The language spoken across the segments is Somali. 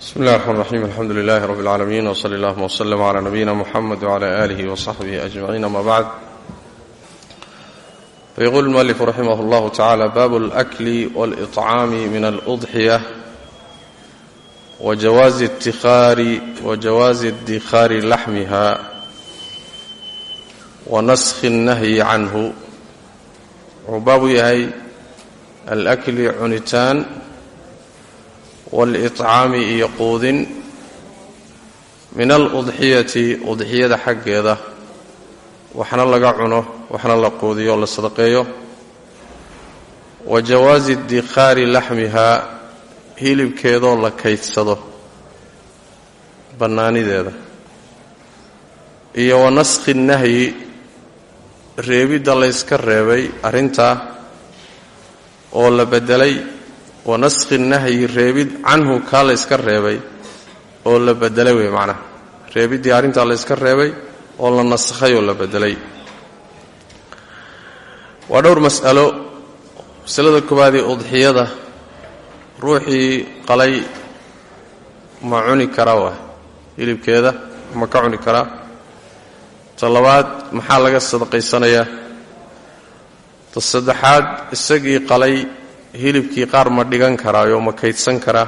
بسم الله الرحمن الرحيم الحمد لله رب العالمين وصلى اللهم وسلم على نبينا محمد وعلى آله وصحبه أجمعين أما بعد فيقول المؤلف رحمه الله تعالى باب الأكل والإطعام من الأضحية وجواز اتخار وجواز ادخار لحمها ونسخ النهي عنه وباب يهي الأكل cunitaan wal-itcaami iyo quudin min aludxiyati udxiyada xaggeeda. Waxna laga cuno waxna la quudiyo la sadaqeeyo. Wa jawaasi dikhaari laxmihaa hilibkeedoo la kaydsado bannaanideeda. Iyo wa naskhi nahyi reebidda layska reebay arrintaa oo la beddelay wa naskhi nahyi reebid canhu kaa la yska reebay oo la bedelay wey macnaha. Reebiddii la yska reebay oo la nasakhay oo la bedelay. Waa dhowr mas'alo. Masalada koowaadee udxiyada ruuxii qalay ma cuni karaa waa hilibkeeda ma ka cuni karaa. Ta maxaa laga sadaqaysanayaa? Ta saddexaad isagii qalay hilibkii qaar ma dhigan karaayo ma kaydsan karaa.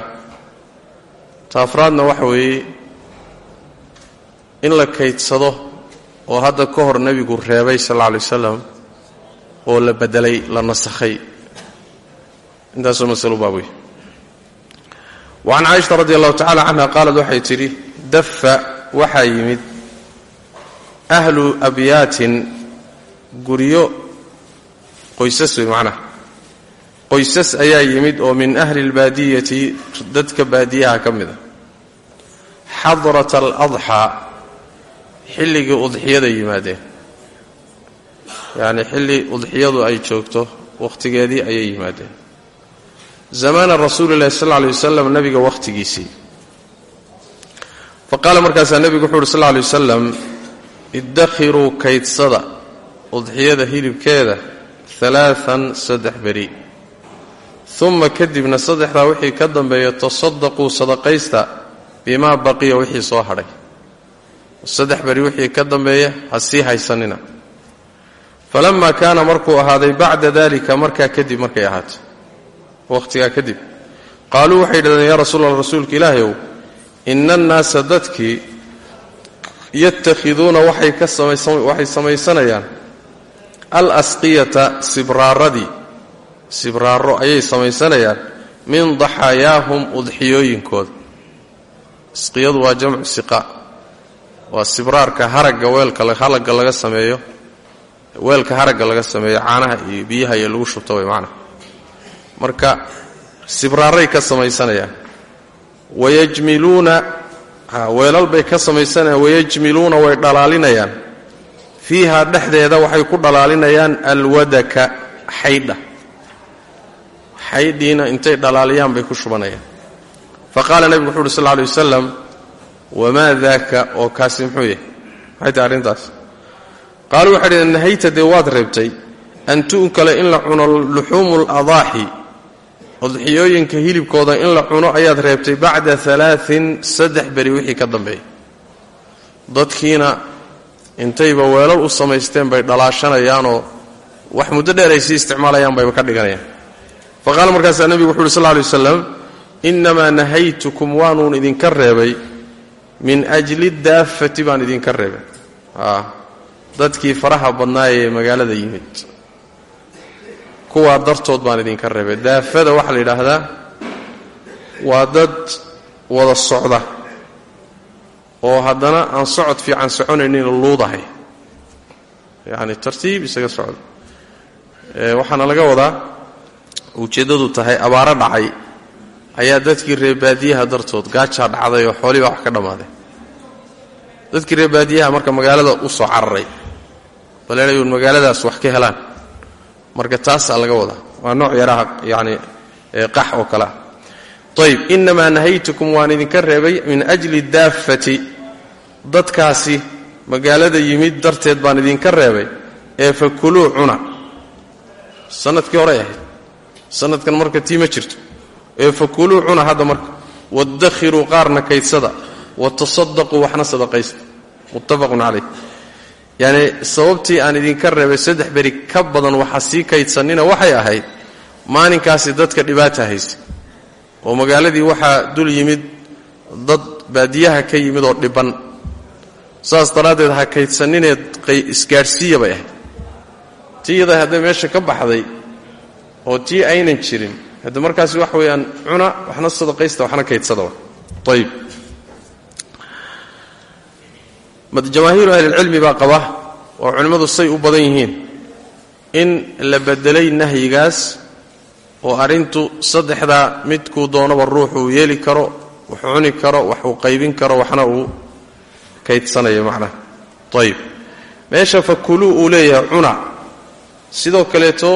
Ta afraadna waxa weeye in la kaydsado oo hadda ka hor nebigu reebay sal alla alay wasalam oo la bedelay la nasakhay. Intaasoo masalo baab wey wa can caaisha radi allahu tacala canha qaalad waxay tidhi dafa waxaa yimid ahlu abyaatin guryo qoysas wey macnaha qoysas ayaa yimid oo min ahli اlbaadiyati dadka baadiyaha ka mid a. Xadrata aladxaa xilligii udxiyada yimaadeen. Yacni xilli udxiyadu ay joogto wakhtigeedii ayay yimaadeen. Zamaana rasuuli llahi sal alay wasalam nebiga wakhtigiisii fa qaala markaasaa nebigu wuxu uhi sal alay wasalam iddakhiruu kaydsada udxiyada hilibkeeda alaaan saddex beri uma kadibna saddexdaa wixii ka dambeeya tasadaquu sadaqaysta bimaa baqiya wixii soo hadhay. Saddex beri wixii ka dambeeya ha sii haysanina. Falammaa kaana markuu ahaaday bacda dalika markaa kadib markay ahaatay. Wakhtigaa kadib. Qaaluu waxay yidhahdeen yaa rasuul alla rasuulka ilaahayow ina annaasa dadkii yatakhiduuna waxay samaysanayaan al asqiyata sibraaradii sibraaro ayay samaysanayaan min daxaayaahum udxiyooyinkooda isqiyadu waa jamcu siqa. Waa sibraarka haragga weelka halagga laga sameeyo weelka haragga laga sameeyo caanaha iyo biyaha iyo lagu shubto way macnaha marka sibraaray ka samaysanayaan. Wayajmiluuna weelal bay ka samaysanayaan wayajmiluuna way dhalaalinayaan. Fiiha dhexdeeda waxay ku dhalaalinayaan alwadaka xaydha xaydhiina intay dhalaaliyaan bay ku shubanayaan. Fa qaala nebigu wuxu uhi sal lla alay wasalam wamaa daaka oo kaasi muxuu yahay maxay tahay arrintaas? Qaaluu waxay dhaheen nahayta dee waad reebtay an tu'kala in la cuno luxuumu ladaaxi udxiyooyinka hilibkooda in la cuno ayaad reebtay bacda alaain saddex beri wixii ka dambeeya dadkiina intayba weelal u samaysteen bay dhalaashanayaanoo wax muddo dheer ay sii isticmaalayaan bayba ka dhiganayaan fa qaala markaasaa nebigu wuxu uhi sal ly waslam innamaa nahaytukum waanuun idinka reebay min ajli daafati baan idinka reebay. Dadkii faraha badnaayee magaalada yimid. Kuwaa dartood baan idinka reebay. Daafada waxaa la yidhaahdaa waa dad wada socda oo haddana aan socod fiican soconaynin luudahay. Yacni tartiib isaga socda. Waxaana laga wadaa ujeeddadu tahay abaaro dhacay ayaa dadkii reebaadiyaha dartood gaajaa dhacday oo xoolihiibaa wax ka dhammaaday dadkii reebaadiyaha marka magaalada u soo cararay bal inay magaaladaas wax ka helaan. Marka taasaa laga wadaa. Waa nooc yaraha yacni qax oo kale. Ah ayb nahaytukum waan idinka reebay min ajli daaffati dadkaasi magaalada yimid darteed baan idinka reebay ee fakuluu cuna sannadkii horey ahayd sanadkan marka tii ma jirto. Ee fakuluu cuna hadda marka. Wadakhiruu qaarna kaydsada. Watasadaquu waxna sadaqaysta. Muttafaqun calayh. Yacni sababtii aan idinka reebay saddex beri ka badan waxa sii kaydsanina waxay ahayd maalinkaasi dadka dhibaata haysa oo magaaladii waxaa dul yimid dad baadiyaha ka yimid oo dhibban saas daraaddeed ha kaydsaninee isgaadhsiiya bay ahayd. Tii yaday hadday meesha ka baxday oo tii aynan jirin. Hadda markaasi wax weeyaan cuna waxna sadaqaysta waxna kaydsada. Ayib jamaahiiru ahlilcilmi baa qaba oo culimmadu say u badan yihiin in la bedelay nahyigaas oo arrintu saddexdaa midkuu doonaba ruuxuu yeeli karo wax cuni karo wax uu qaybin karo waxna uu kaydsanayo macnaha. Ayib meesha fakuluu uu leeyahay cuna. Sidoo kaleeto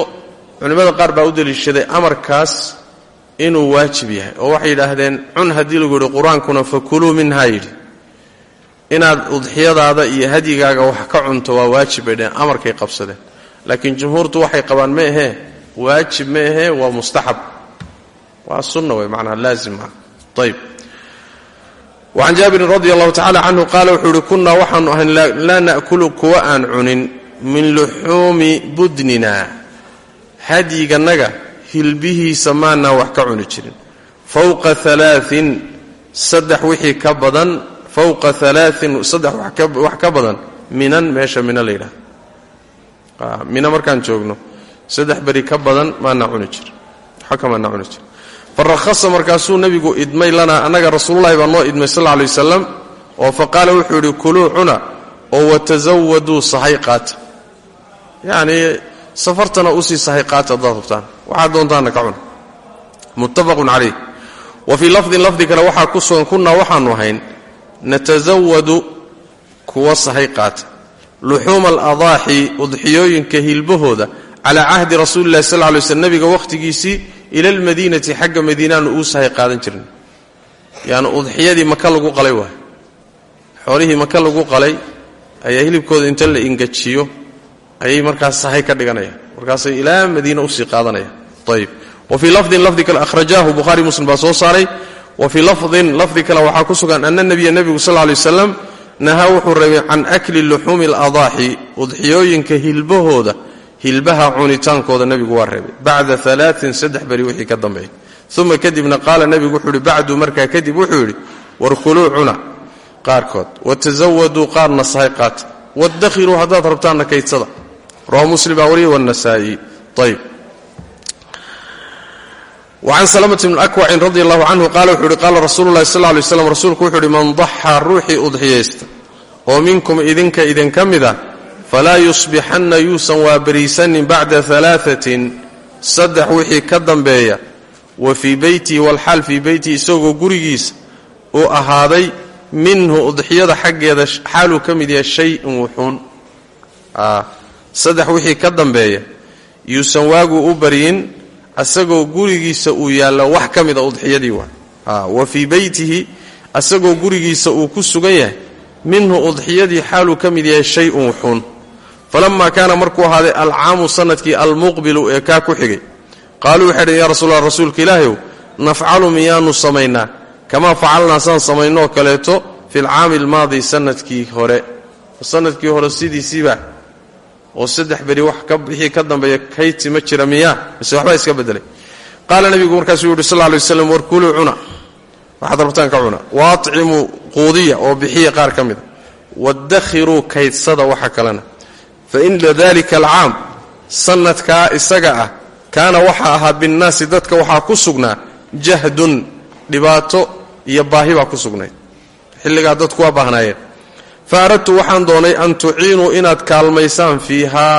culimmada qaar baa u deliishaday amarkaas inuu waajib yahay oo waxay yidhaahdeen cun haddii lagu yidhi qur'aankuna fakuluu minhaa yidhi. Inaad udxiyadaada iyo hadyigaaga wax ka cunto waa waajib bay dheheen amarkay qabsadeen. Laakiin jumhuurtu waxay qabaan ma ahee waajib ma ahee waa mustaxab. Waa sunna wey macnaha laazim maa ayib wacan jaabirin radi allahu tacala canhu qaala wuxuu ihi kunnaa waxaanu ahayn laa na'kulu kuwa aan cunin min luxuumi budnina hadyiganaga hilbihiisa maanaa wax ka cuni jirin. Fowqa alaain saddex wixii ka badan fowqa alaain saddex wax ka badan minan meesha mina la yidhaha mina markaan joogno saddex beri ka badan maanaa cuni jir xaka maanaa cuni jir farahasa markaasuu nebigu idmay lanaa annaga rasuululahi baa noo idmay sal alay wasalam oo fa qaala wuxuu yidhi kuluu cuna oo watasawaduu sahay qaata yacnii safartana u sii sahay qaata haddaad hubtaan. Waxaad ka cuna muttafaqun calayh. Wa fii lafdin lafdi kale waxaa ku sugan kunnaa waxaanu ahayn natasawadu kuwa sahay qaata. Luxuuma aladaaxi udxiyooyinka hilbahooda calaa cahdi rasuuli lahi sal lay slm nebiga wakhtigiisii ila almadiinati xagga madiinaanu uu sahay qaadan jirnay yaani udxiyadii maka lagu qalay waay. Xoolihii maka lagu qalay ayaa hilibkooda inta la ingajiyo ayay markaas sahay ka dhiganayaan markaasay ilaa madiina u sii qaadanayaan ayib wa fii lafdin lafdi kale akhrajaahu bukhaari muslim baa soo saaray. Wa fii lafdin lafdi kale waxaa ku sugan ana nabiya nebigu sal lay waslam nahaa wuxuu reebay can akli luxuumi aladaaxi udxiyooyinka hilbahooda hilbaha cunitaankooda nebigu waa reebay bacda alaain saddex beri wixii ka dambeeyay. Uma kadibna qaala nebigu wuxuu yidhi bacdu markaa kadib wuxuu yidhi warkuluu cuna. Qaarkood watasawaduu qaarna sahay qaata wadakhiruu haddaad rabtaanna kaydsada rawa muslim baa wariya wannasaa'i ayb wacan salamata bni akwacin radi allahu canhu qaala wuxuu yihi qaala rasuulu llahi sal lay slam rasuulku wuxuu yihi man daxaa ruuxii udxiyaysta oo minkum idinka idinka mid ah falaa yusbixanna yuusan waabariisanin bacda alaatin saddex wixii ka dambeeya wa fii beytihi walxaal fii beytihi isagoo gurigiisa uu ahaaday minhu udxiyada xaggeeda ka mid yahay shay-un saddex wixii ka dambeeya yuusan waagu u baryin asagoo gurigiisa uu yaallo wax ka mida udxiyadii waa. Wa fii beytihi asagoo gurigiisa uu ku sugan yahay minhu udxiyadii xaaluu ka mid yahay shay-un wuxuun falamaa kaana markuu ahaaday alcaamu sannadkii almuqbilu ee kaa ku xigay. Qaaluu waxay dhhen ya rasuulallah rasuulka ilaahayow nafcalu miyaanu samaynaa? Kamaa facalnaa saan samaynoo kaleeto fi lcaami almaadi sannadkii hore. Sanadkii hore sidiisiiba oo saddex beri wax wixii ka dambeeya kayti ma jira miyaa? Mise waxbaa iska bedelay qaala nebigu markaasuu yuhi sal lay waslam warkuluu cuna. Waxaad rabtaan ka cuna. Waacimuu quudiya oo bixiya qaar ka mida wadakhiruu kaydsada waxa kalena. Fa ina dalika alcaam sanadkaa isaga ah kaana waxaa ahaa binnaasi dadka waxaa ku sugnaa jahdun dhibaato iyo baahi baa ku sugnayd. Xilligaa dadku waa baahnaayeen fa aradtu waxaan doonay an tuciinuu inaad kaalmaysaan fiihaa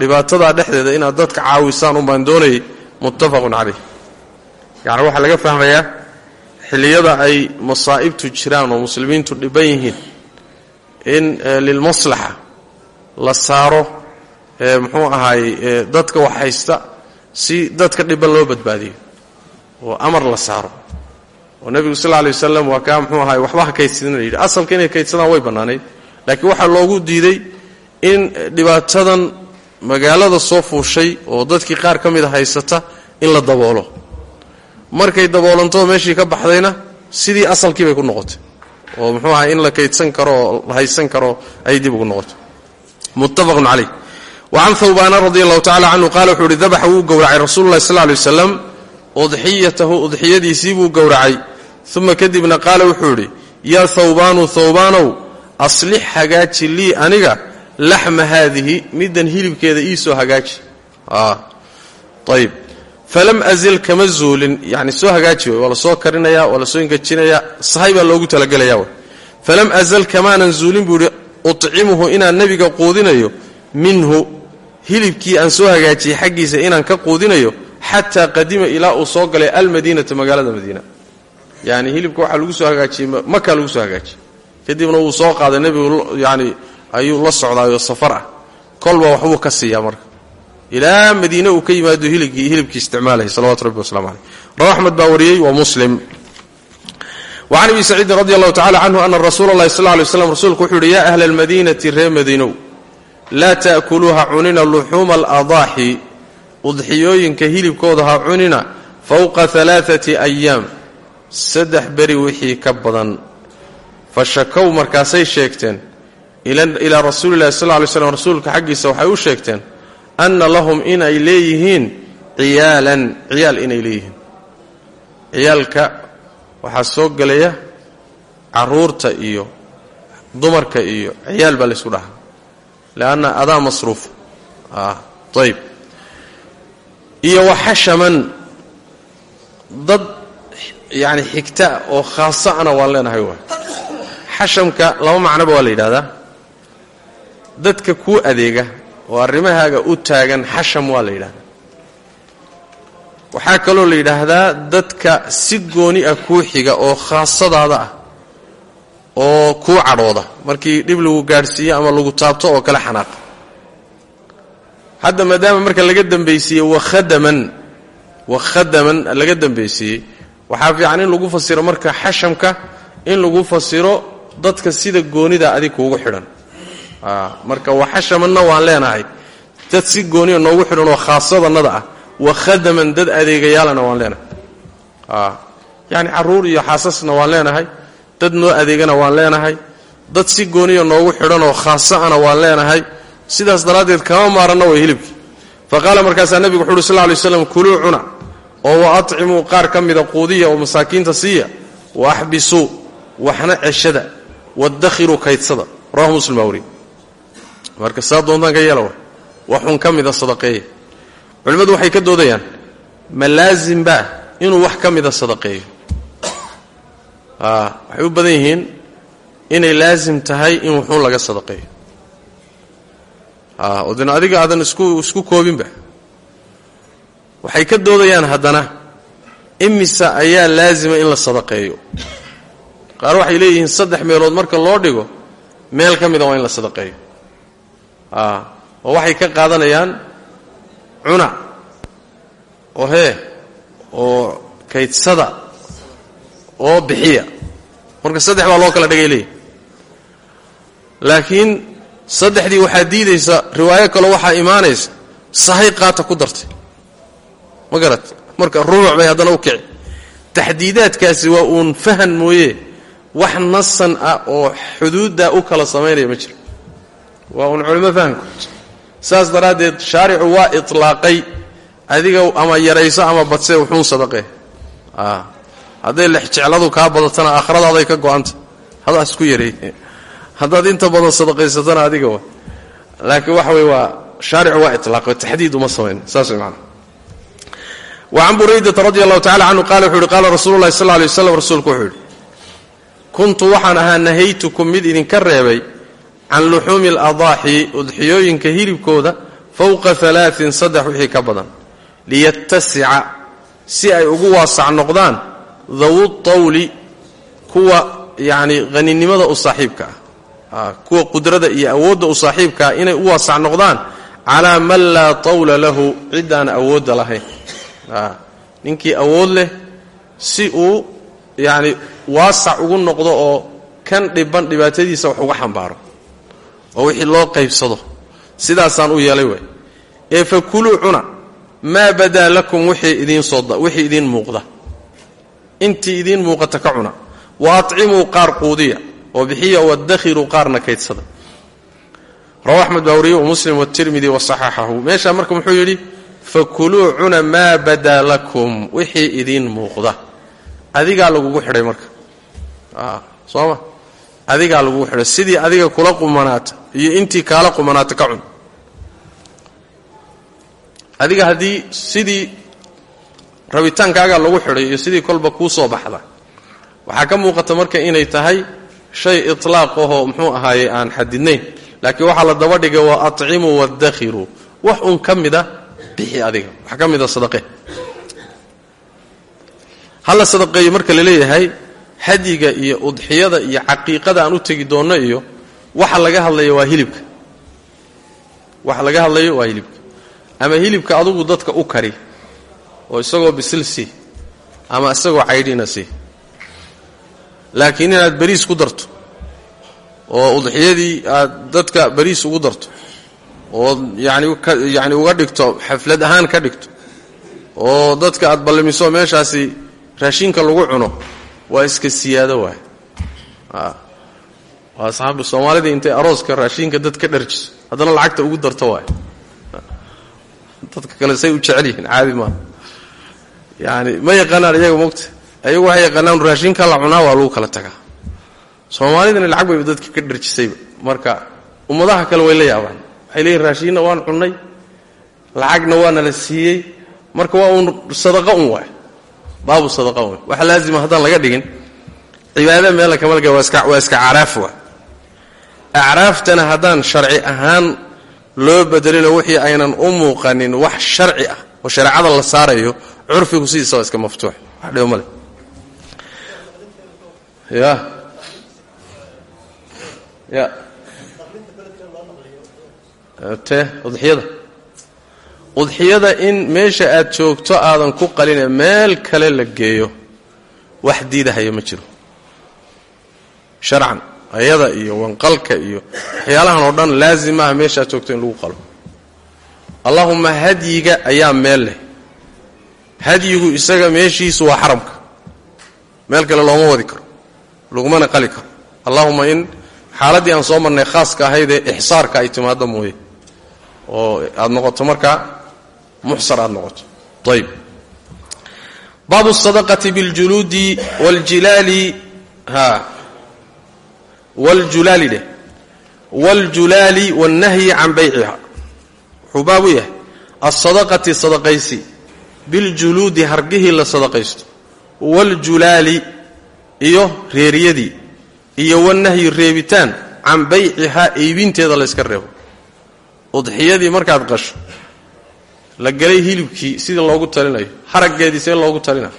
dhibaatadaa dhexdeeda inaad dadka caawisaan unbaan doonayay muttafaqun calayh yacni waxaa laga fahmayaa xilliyada ay masaa'ibtu jiraan oo muslimiintu dhiban yihiin in lilmaslaxa la saaro muxuu ahaay dadka wax haysta si dadka dhiban loo badbaadiyo oo amar la saaro oo nebigu sal lay wasalam waa kaa muxuu ahaay waxba ha kaydsadin asalka inay kaydsadaan way bannaanayd. Laakiin waxaa loogu diiday in dhibaatadan magaalada soo fuushay oo dadkii qaar ka mida haysata in la daboolo. Markay daboolantoo meeshii ka baxdayna sidii asalkii bay ku noqotay. Oo muxuu ahay in la kaydsan karo la haysan karo ay dib ugu noqotay. Muttafaqun calayh wa can hawbaana radi allahu tacala canhu qaala wuxuu wuu gowracay rasuululahi sal ly waslam udxiyatahu buu gowracay uma kadibna qaala wuxuu idhi yaa hawbaanu hawbaanow aslix hagaaji lii aniga laxma haadihi middan hilibkeeda iisoo hagaaji ayb falam azil kama yani soo hagaaji waa soo karinaya waa soo ingejinaya sahay loogu talagelaya falam azal kamaanan zuulin buu ihi ucimuhu inaan nebiga quudinayo minhu hilibkii aan soo hagaajiyey xaggiisa inaan ka quudinayo xataa qadima ilaa uu soo galay almadiinata magaalada madiina yani hilibka waxaa lagu soo hagaajiyey maka lagu soo hagaajiyey kadibna wuu soo qaaday nebigu yani ayuu la socdaayoo safar ah. Kolba waxbuu ka siiyaa marka. Ilaa madiine uu ka yimaado hilibkii hilibkii isticmaalaya salawatu rabbi waslamu caleyh rawa axmed baa muslim. Wacan abi saciidin radi allahu tacala canhu ana rasuula allahi sal rasuulku wuxuu yidhi ahla almadiinati ree madiinow laa ta'kuluuha cunina luxuuma aladaaxi. Udxiyooyinka hilibkooda ha cunina fowqa alaaati ayaam saddex beri wixii ka badan. Fa shakow markaasay sheegteen ilaa rasuuli lahi sal lay slam rasuulka xaggiisa waxay u sheegteen anna lahum inay leeyihiin ciyaalan ciyaal inay leeyihiin. Ciyaalka waxaa soo gelaya carruurta iyo dumarka iyo ciyaal baa laysku dhahaa. Leanna adaa masruuf. Ayb iyo waxashaman dad yani xigta oo khaasa ana waan leenahay waay. Xashamka laba macnoba waa la yidhahdaa dadka kuu adeega oo arrimahaaga u taagan xasham waa la yidhahdaa waxaa kaloo la yidhaahdaa dadka si gooni ah kuu xiga oo khaasadaada ah oo kuu cadhooda. Markii dhib lagu gaadhsiiyo ama lagu taabto oo kale xanaaqa. Hadda maadaama marka laga dambaysiiyey wakhadaman wakhadaman laga dambaysiiyey waxaa fiican in lagu fasiro marka xashamka in lagu fasiro dadka sida goonida adig kuugu xidhan. Marka waxashamanna waan leenahay. Dad si gooniya noogu xidhan oo khaasadannada ah wakhadaman dad adeegayaalana waan leenahay. Yani carruur iyo xaasasna waan leenahay dad noo adeegana waan leenahay dad si gooniya noogu xidhan oo khaasa ana waan leenahay. Sidaas daraaddeed kama maaranna way hilibkii fa qaala markaasaa nebigu wuxu uhi sal lay slam kuluu cuna oo wa acimuu qaar ka mida quudiya oo masaakiinta siiya wa axbisuu waxna ceshada wadakhiruu kaydsada. Rawahu muslim baa wariy marka saa doontaan ka waxun ka mida sadaqeeya culimmadu waxay ka doodayaan ma laasim baa inuu wax ka mida sadaqeeyo waxay u badan yihiin inay laasim tahay in wuxuun laga sadaqeeyo oo dina adiga aadan isku koobinba waxay ka doodayaan haddana imisa ayaa laasima in la sadaqeeyo. Qaar waxay leeyihiin saddex meelood marka loo dhigo meel ka mida waa in la sadaqeeyo. Oo waxay ka qaadanayaan cuna oo hee oo kaydsada oo bixiya. Marka saddex baa loo kala dhigay leeyihi laakiin saddexdii waxaa diidaysa riwaayo kaloo waxaa imaanaysa sahay qaata ku dartay ma garat? Marka rubuc bay haddana u kici. Taxdiidaadkaasi waa uun fahan mooye. Wax nasan ah oo xuduuddaa u kala samaynaya ma jiro. Waa uun culimo fahankood saas daraaddeed shaaricu waa itlaaqay. Adiga ama yarayso ama badse wuxuun sadaqee hadday lexjecladu kaa badatana aakhradaaday ka go-anta. Hadaa isku yareey haddaad inta badan sadaqaysatana adiga laakiin waxa wey waa shaaricu waa ilaaqay taxdiid uma samayn. Saas way wacan buraydata radi allahu tacala canhu qala wuxu uhi qaala rasuulu llahi sal lay rasuulku wuxuu yidhi kuntu waxaan ahaa nahaytukum mid idinka reebay can luxuumi aladaaxi udxiyooyinka hilibkooda fowqa alaain saddex wixii ka badan liyatasica si ay ugu waasac noqdaan dawu tawli kuwa yacni haninimada u saaxiibka ah kuwa qudrada iyo awoodda u saaxiibkaa inay u waasac noqdaan calaa man laa tawla lahu ciddaan awoodda lahayn ninkii awood leh si uu yacni waasac ugu noqdo oo kan dhiban dhibaatadiisa wax uga xambaaro oo wixii loo qaybsado sidaasaan u yeelay waay. Ee fakuluu cuna maa badaa lakum wixii idiin muuqda. Intii idiin muuqata ka cuna. Wa acimuu qaar quudiya oo bixiya wadakhiruu qaarna kaydsada rawa axmed baa wariye muslim watirmidi wasaxaxahu meeshaa marka muxuu yidhi fakuluu cuna maa badaa lakum wixii idiin muuqda. Adigaa lagugu xidhay marka. Sooma adigaa lagugu xidhay. Sidii adiga kula qumanaata iyo intii kaala qumanaata ka cun. Adiga haddii sidii rabitaankaagaa lagu xidhay iyo sidii kolba kuu soo baxda waxaa ka muuqata marka inay tahay shay itlaaq ahoo muxuu ahaaye aan xadidnayn. Laakiin waxaa la daba dhigay wa acimuu wadakhiruu wax un ka mida bixi adiga. Wax ka mida sadaqe. Hala sadaqeeyo marka la leeyahay hadyiga iyo udxiyada iyo caqiiqada aan u tegi doonno iyo waxa laga hadlaya waa hilibka. Waxa laga hadlayo waa hilibka. Ama hilibka adugu dadka u kari oo isagoo bisil sii ama isagoo caydhina sii. Laakiin inaad bariis ku darto oo udxiyadii aad dadka bariis ugu darto oo yani uga dhigto xaflad ahaan ka dhigto oo dadka aad ballamiso meeshaasi raashinka lagu cuno waa iska siyaado waay. Waa saxaabu soomaalida intay arooska raashinka dad ka dharjiso lacagta ugu darto waay. Dadka kale say u jecel yihiin caadi maaha yani ma yaqaanaan iyaga mogta? Ayagu waxay yaqaanaan raashinka la cunaa waa lagu kala tagaa. Soomaalidana lacag bayba dadka ka dharjisayba. Marka ummadaha kale way la yaabaan waxay leeyihiin raashinna waan cunnay lacagna waana la siiyey. Marka waa uun sadaqa un waay baabu sadaqa un waxa laazima haddaan laga dhigin cibaada meella kamalga waa iska acraaf waa acraaftana haddaan sharci ahaan loo bedelino wixii aynan u muuqanin wax sharci ah oo shareecada la saarayo curfigu sidiisa waa iska maftuux wax dhibo male ya ya te udxiyada udxiyada in meesha aad joogto aadan ku qaline meel kale la geeyo. Wax diidahaya ma jiro. Sharcan ayada iyo wanqalka iyo waxyaalahan oo dhan laazim maaha meesha aad joogto in lagu qalo. Allahuma hadyiga ayaa meel leh. Hadyigu isaga meeshiisu waa xaramka. Meel kale looma wadi karo. Lagumana qali karo. Allahuma in xaaladdii aan soo marnay khaaska ahaydee ixsaarka ay timaado mooye oo aad noqoto markaa muxsar aad noqoto ayb baabu sadaqati biاljuluudi wاljilaali ha wاljulaali dheh wاljulaali wاnnahyi can bayciha wuxuu baabu yahay alsadaqati sadaqaysi biاljuluudi hargihii la sadaqaysto wاljulaali iyo reeriyadii iyo wanahyi reebitaan can baycihaa iibinteeda la yska reebo udxiyadii markaad qasho la gelay hilibkii sidii loogu talinayo haraggeedii see loogu talina.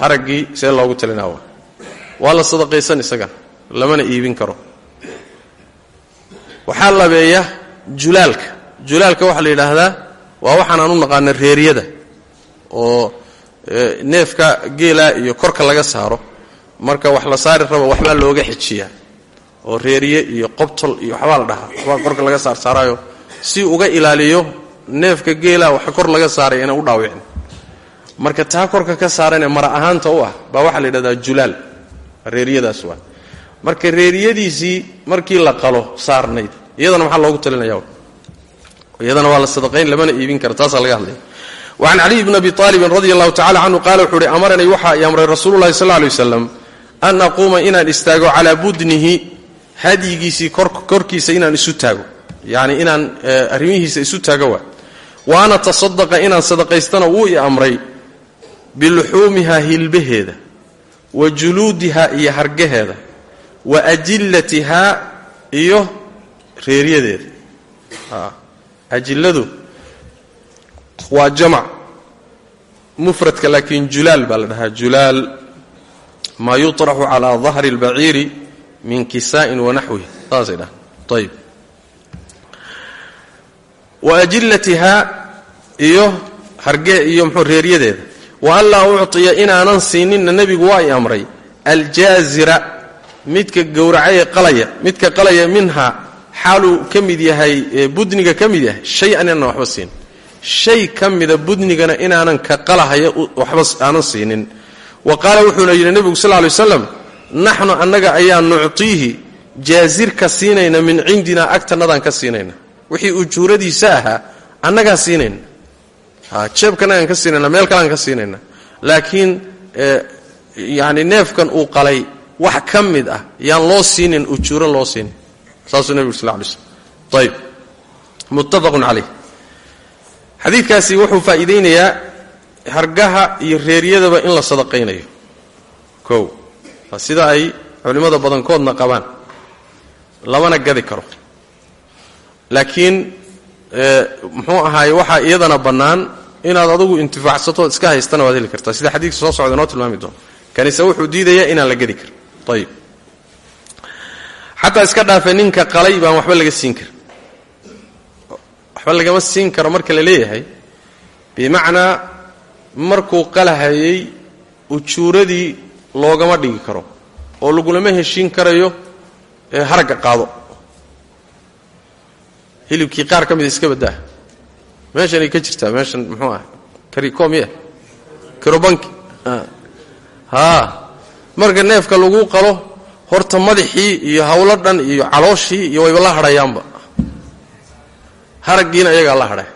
Haraggii see loogu talinaa waa. La sadaqaysan isagana lamana iibin karo. Waxaa labeeya julaalka. Julaalka waxaa la yidhaahdaa waa waxaan aan u naqaana reeriyada oo neefka geelaa iyo korka laga saaro. Marka wax la saari raba waxbaa looga xejiyaa oo reeriye iyo qobtol iyo waxbaa la dhahaa. Waxbaa korka laga saarsaaraayo si uga ilaaliyo neefka geelaa wax kor laga saaray inay u dhaawicin. Marka taa korka ka saaranee mara ahaanta u ah baa waxaa la yidhahdaa julaal. Reeriyadaas waa. Marka reeriyadiisii markii la qalo saarnayd iyadana maxaa loogu talinaya iyadana waa la sadaqayn lamana iibin kara taasaa laga hadlaya. Wacan caliy bn abi aalibin radi allahu tacala canhu qaala wuxuu uhi amaranii waxaa i amray rasuululahi sal lay waslam an aquuma inaan istaago calaa budnihi hadyigiisii korkiisa inaan isu taago. Yani inaan arrimihiisa isu taago waa. Wa ana tasadaqa inaan sadaqaystana wuu i amray biluxuumiha hilbaheeda wa juluudiha iyo hargaheeda wa ajillatihaa iyo reeryadeeda. Ajilladu waa jamac mufradka laakiin julaal baa la dhahaa. Julaal maa yuطraxu calaa dahri اlbaciiri min kisaa'in wanaxwihi saasay dhahan ayib wa ajillatihaa iyo harge iyo mxuu reeryadeeda wa an laa uctiya inaanan siininna nebigu waa i amray. Aljaazira midka gowracayee qalaya midka qalaya minhaa xaaluu ka mid yahay budniga ka mid yahay shay-an inaanan waxba siin. Shay ka mida budnigana inaanan ka qalahaya waxba aanan siinin. Wa qaala wuxuuna yidhi nebigu sal ly slam naxnu annaga ayaa nuctiihi jaazirka siinayna min cindina agtannadaan ka siinayna. Wixii ujuuradiisa ahaa annagaa siinayna jeebkanagaan ka siinayna meel kaleaan ka siinayna laakiin yani neefkan uu qalay wax ka mid ah yaan loo siinin ujuuro loo siinin. Saasuu nebigu sal lay slm ayb muttafaqun calayh. Xadiidkaasi wuxuu faa'iidaynayaa hargaha iyo reeryadaba in la sadaqaynayo. Kow sida ay culimmada badankoodna qabaan lamana gadi karo. Laakiin muxuu ahaay waxaa iyadana bannaan inaad adugu intifaacsato iska haystana waad heli kartaa. Sida xadiidka soo socda inoo tilmaami doono kanise wuxuu diidayaa inaan la gedi karin. Ayib xataa iska dhaafe ninka qalay baan waxba laga siin karin. Waxba lagama siin karo marka la leeyahay. Bimacnaa markuu qalahayay ujuuradii loogama dhigi karo oo lagulama heshiin karayo haragga qaado. Hilibkii qaar ka mida iska baddaa. Meeshanay ka jirtaa meeshan muxuu ah karikomiya karobanki haa. Marka neefka lagu qalo horta madaxii iyo hawlo dhan iyo calooshii iyo wayba la hadhayaanba haraggiina iyagaa la hadhay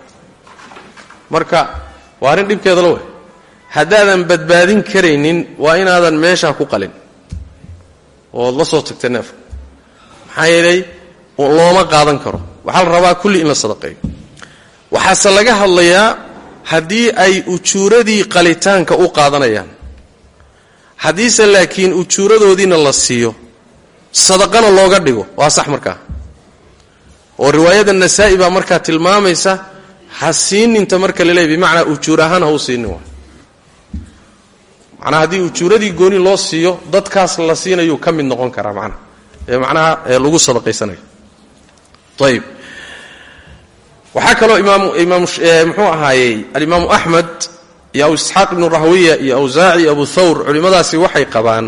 marka waa arrin dhibkeeda la way haddaadan badbaadin karaynin waa inaadan meeshaa ku qalin. Ood la soo tagta neefka maxaa yeelay looma qaadan karo. Waxaa la rabaa kulli in la sadaqeeyo. Waxaase laga hadlayaa haddii ay ujuuradii qalitaanka u qaadanayaan. Haddiise laakiin ujuuradoodiina la siiyo. Sadaqana looga dhigo. Waa sax markaa. Oo riwaayada nasaa'i baa markaa tilmaamaysa ha siininta marka laleeya bimacnaa ujuur ahaan ha u siinin waay macnaa haddii ujuuradii gooni loo siiyo dadkaas la siinayuu ka mid noqon karaa macnaha ee macnaha ee lagu sadaqaysanayo ayib. Waxaa kaloo muxuu ahaayey alimaamu axmed iyo abu isxaaq ibnu rahwiya iyo awsaaci iyo abu thawr culimmadaasi waxay qabaan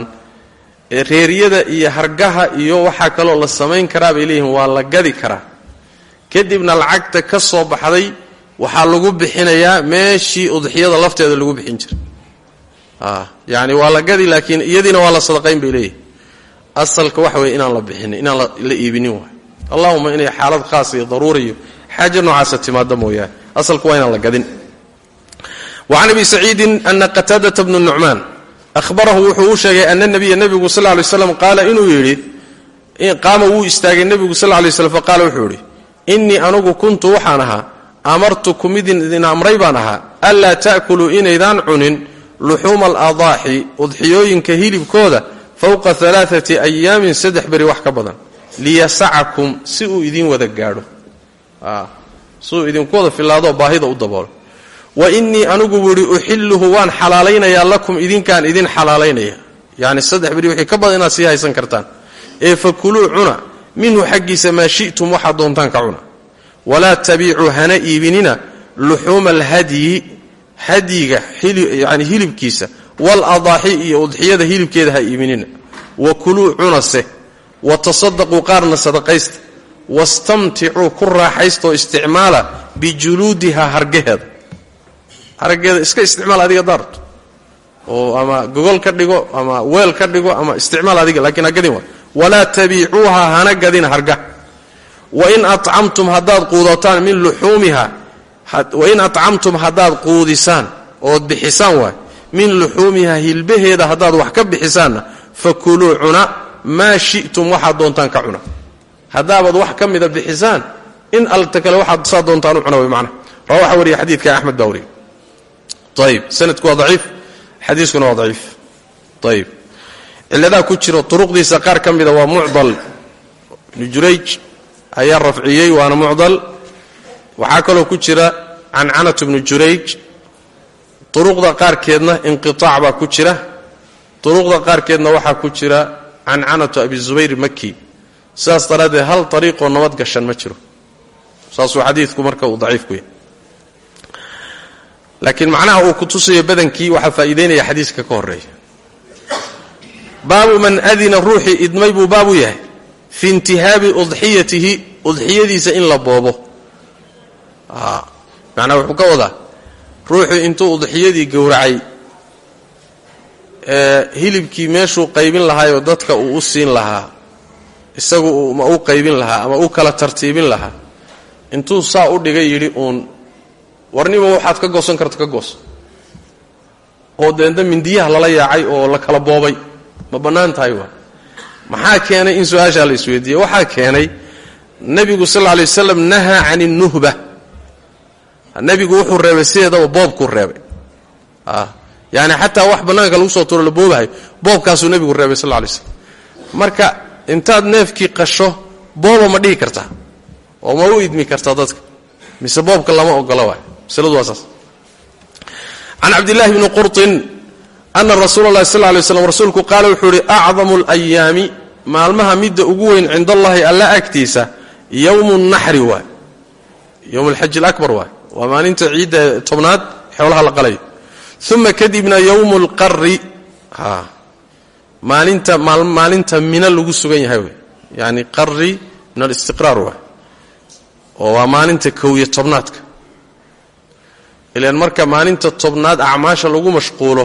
reeryada iyo hargaha iyo waxaa kaloo la samayn karaa bay leeyihiin waa la gadi karaa. Kadibna lacagta ka soo baxday waxaa lagu bixinayaa meeshii udxiyada lafteeda lagu bixin jiray yani waa la gadi laakiin iyadiina waa la sadaqayn bay leeyihiin asalka waxa weye inaan la bixinin inaan la iibinin waay. Allahuma inay xaalad khaasa iyo daruura iyo noocaasa timaada mooyaane. Asalku waa inaan la gadin. Wacan abi saciidin ana qataadata bnu nucmaan ahbarahu wuxuu u sheegay ana nabiya nebigu sal lay slam qaala inuu yidhi qaama wuu istaagay nebigu sal lay slm faqaala wuxuu yidhi innii anugu kuntu waxaan ahaa amartukum idin idin amray baan ahaa anlaa ta'kuluu inaydaan cunin luxuuma aladaaxi udxiyooyinka hilibkooda fowqa alaaati ayaamin saddex beri wax ka badan. Liyasacakum si uu idiin wada gaadho. Si uu idinku wada filaadoo baahida u daboolo wa innii anigu wuhi uxilluhu waan xalaalaynayaa lakum idinkaan idin xalaalaynaya yacni saddex beri wixii ka badan inaad sii haysan kartaan. Ee fakuluu cuna minhu xaggiisa maa shi'tum waxaad doontaan ka cuna. Walaa tabiicuu hana iibinina luxuuma alhadyi hadyiga yani hilibkiisa waaladaaxi iyo udxiyada hilibkeeda ha iibinina wa kuluu cunase wa tasadaquu qaarna sadaqaysta wastamticuu ku raaxaystaoo isticmaala bijuluudiha hargaheeda haraggeeda iska isticmaal adiga daarto oo ama gogol ka dhigo ama weel ka dhigo ama isticmaal adiga lakiin ha gadin waay walaa hana gadina harga. Wain acamtum haddaad quudataan min luxuumiha wain acamtum haddaad quudisaan ood bixisaan waay min luxuumiha hilbaheeda haddaad wax ka bixisaanna fakuluu cuna maa shi'tum waxaad doontaan ka cuna. Haddaabaad wax ka mida bixisaan in alta kale waxaad saa doontaan u cuna way macna. Rawa waxaa wariya xadiidka axmed baa wariya ayib sanadku waa daciif xadiiskuna waa daciif. Ayib ciladaa ku jiro turuqdiisa qaar ka mida waa mucdal. Ibnu jurayj ayaa rafciyey waana mucdal waxaa kaloo ku jira cancanat bnu jurayj. Turuqda qaarkeedna inqiaac baa ku jira. Turuqda qaarkeedna waxaa ku jira cancanatu abi zubayr maki sidaas daraaddeed hal ariiqoo nabad gashan ma jiro. Saasuu xadiidku marka uu daciif ku yahay. Laakiin macnaha uu ku tusayo badankii waxaa faa'iidaynaya xadiiska ka horreeya. Baabu man adina ruuxii idmay buu baabu yahay. Fi intihaabi udxiyatihi udxiyadiisa in la boobo macnaa wuxuu ka wadaa ruuxuu intuu udxiyadii gowracay hilibkii meeshuu qaybin lahaayoo dadka uu u siin lahaa isagu ma u qaybin lahaa ama u kala tartiibin lahaa intuu saa u dhigay yidhi uun warniba waxaad ka goosan karta ka goos. Oo deedna mindiyaha lala yaacay oo la kala boobay. Ma bannaan tahay waa. Maxaa keenay in su'aashaa la isweydiiye waxaa keenay nebigu sal lla lay waslam nahaa can innuhba nebigu wuxuu reebay sideedaba boobkuu reebay. Ah, yani xataa wax bannaanka lagu soo tuuro la boobahayo boobkaasuu nebigu reebay sal lay slm marka intaad neefkii qasho booba ma dhihi kartaa. Oo ma u idmi kartaa dadka. Mise boobka lama ogolo waay masladu waa saas. Can cabdillahi bni qurin ana rasuula lahi sal lay rasuulku qaala wuxuu ihi acdamu alayaami maalmaha midda ugu weyn cindallahi alla agtiisa yowmu naxri waay yowm alxaji alabar waay waa maalinta ciidda tobnaad xoolaha la qalayo uma kadibna yowmu اlqari maalinta maalinta mina lagu sugan yahay yani qari min alistiqraar waay oo waa maalinta tobnaadka. Ilan marka maalinta tobnaad acmaasha lagu mashquulo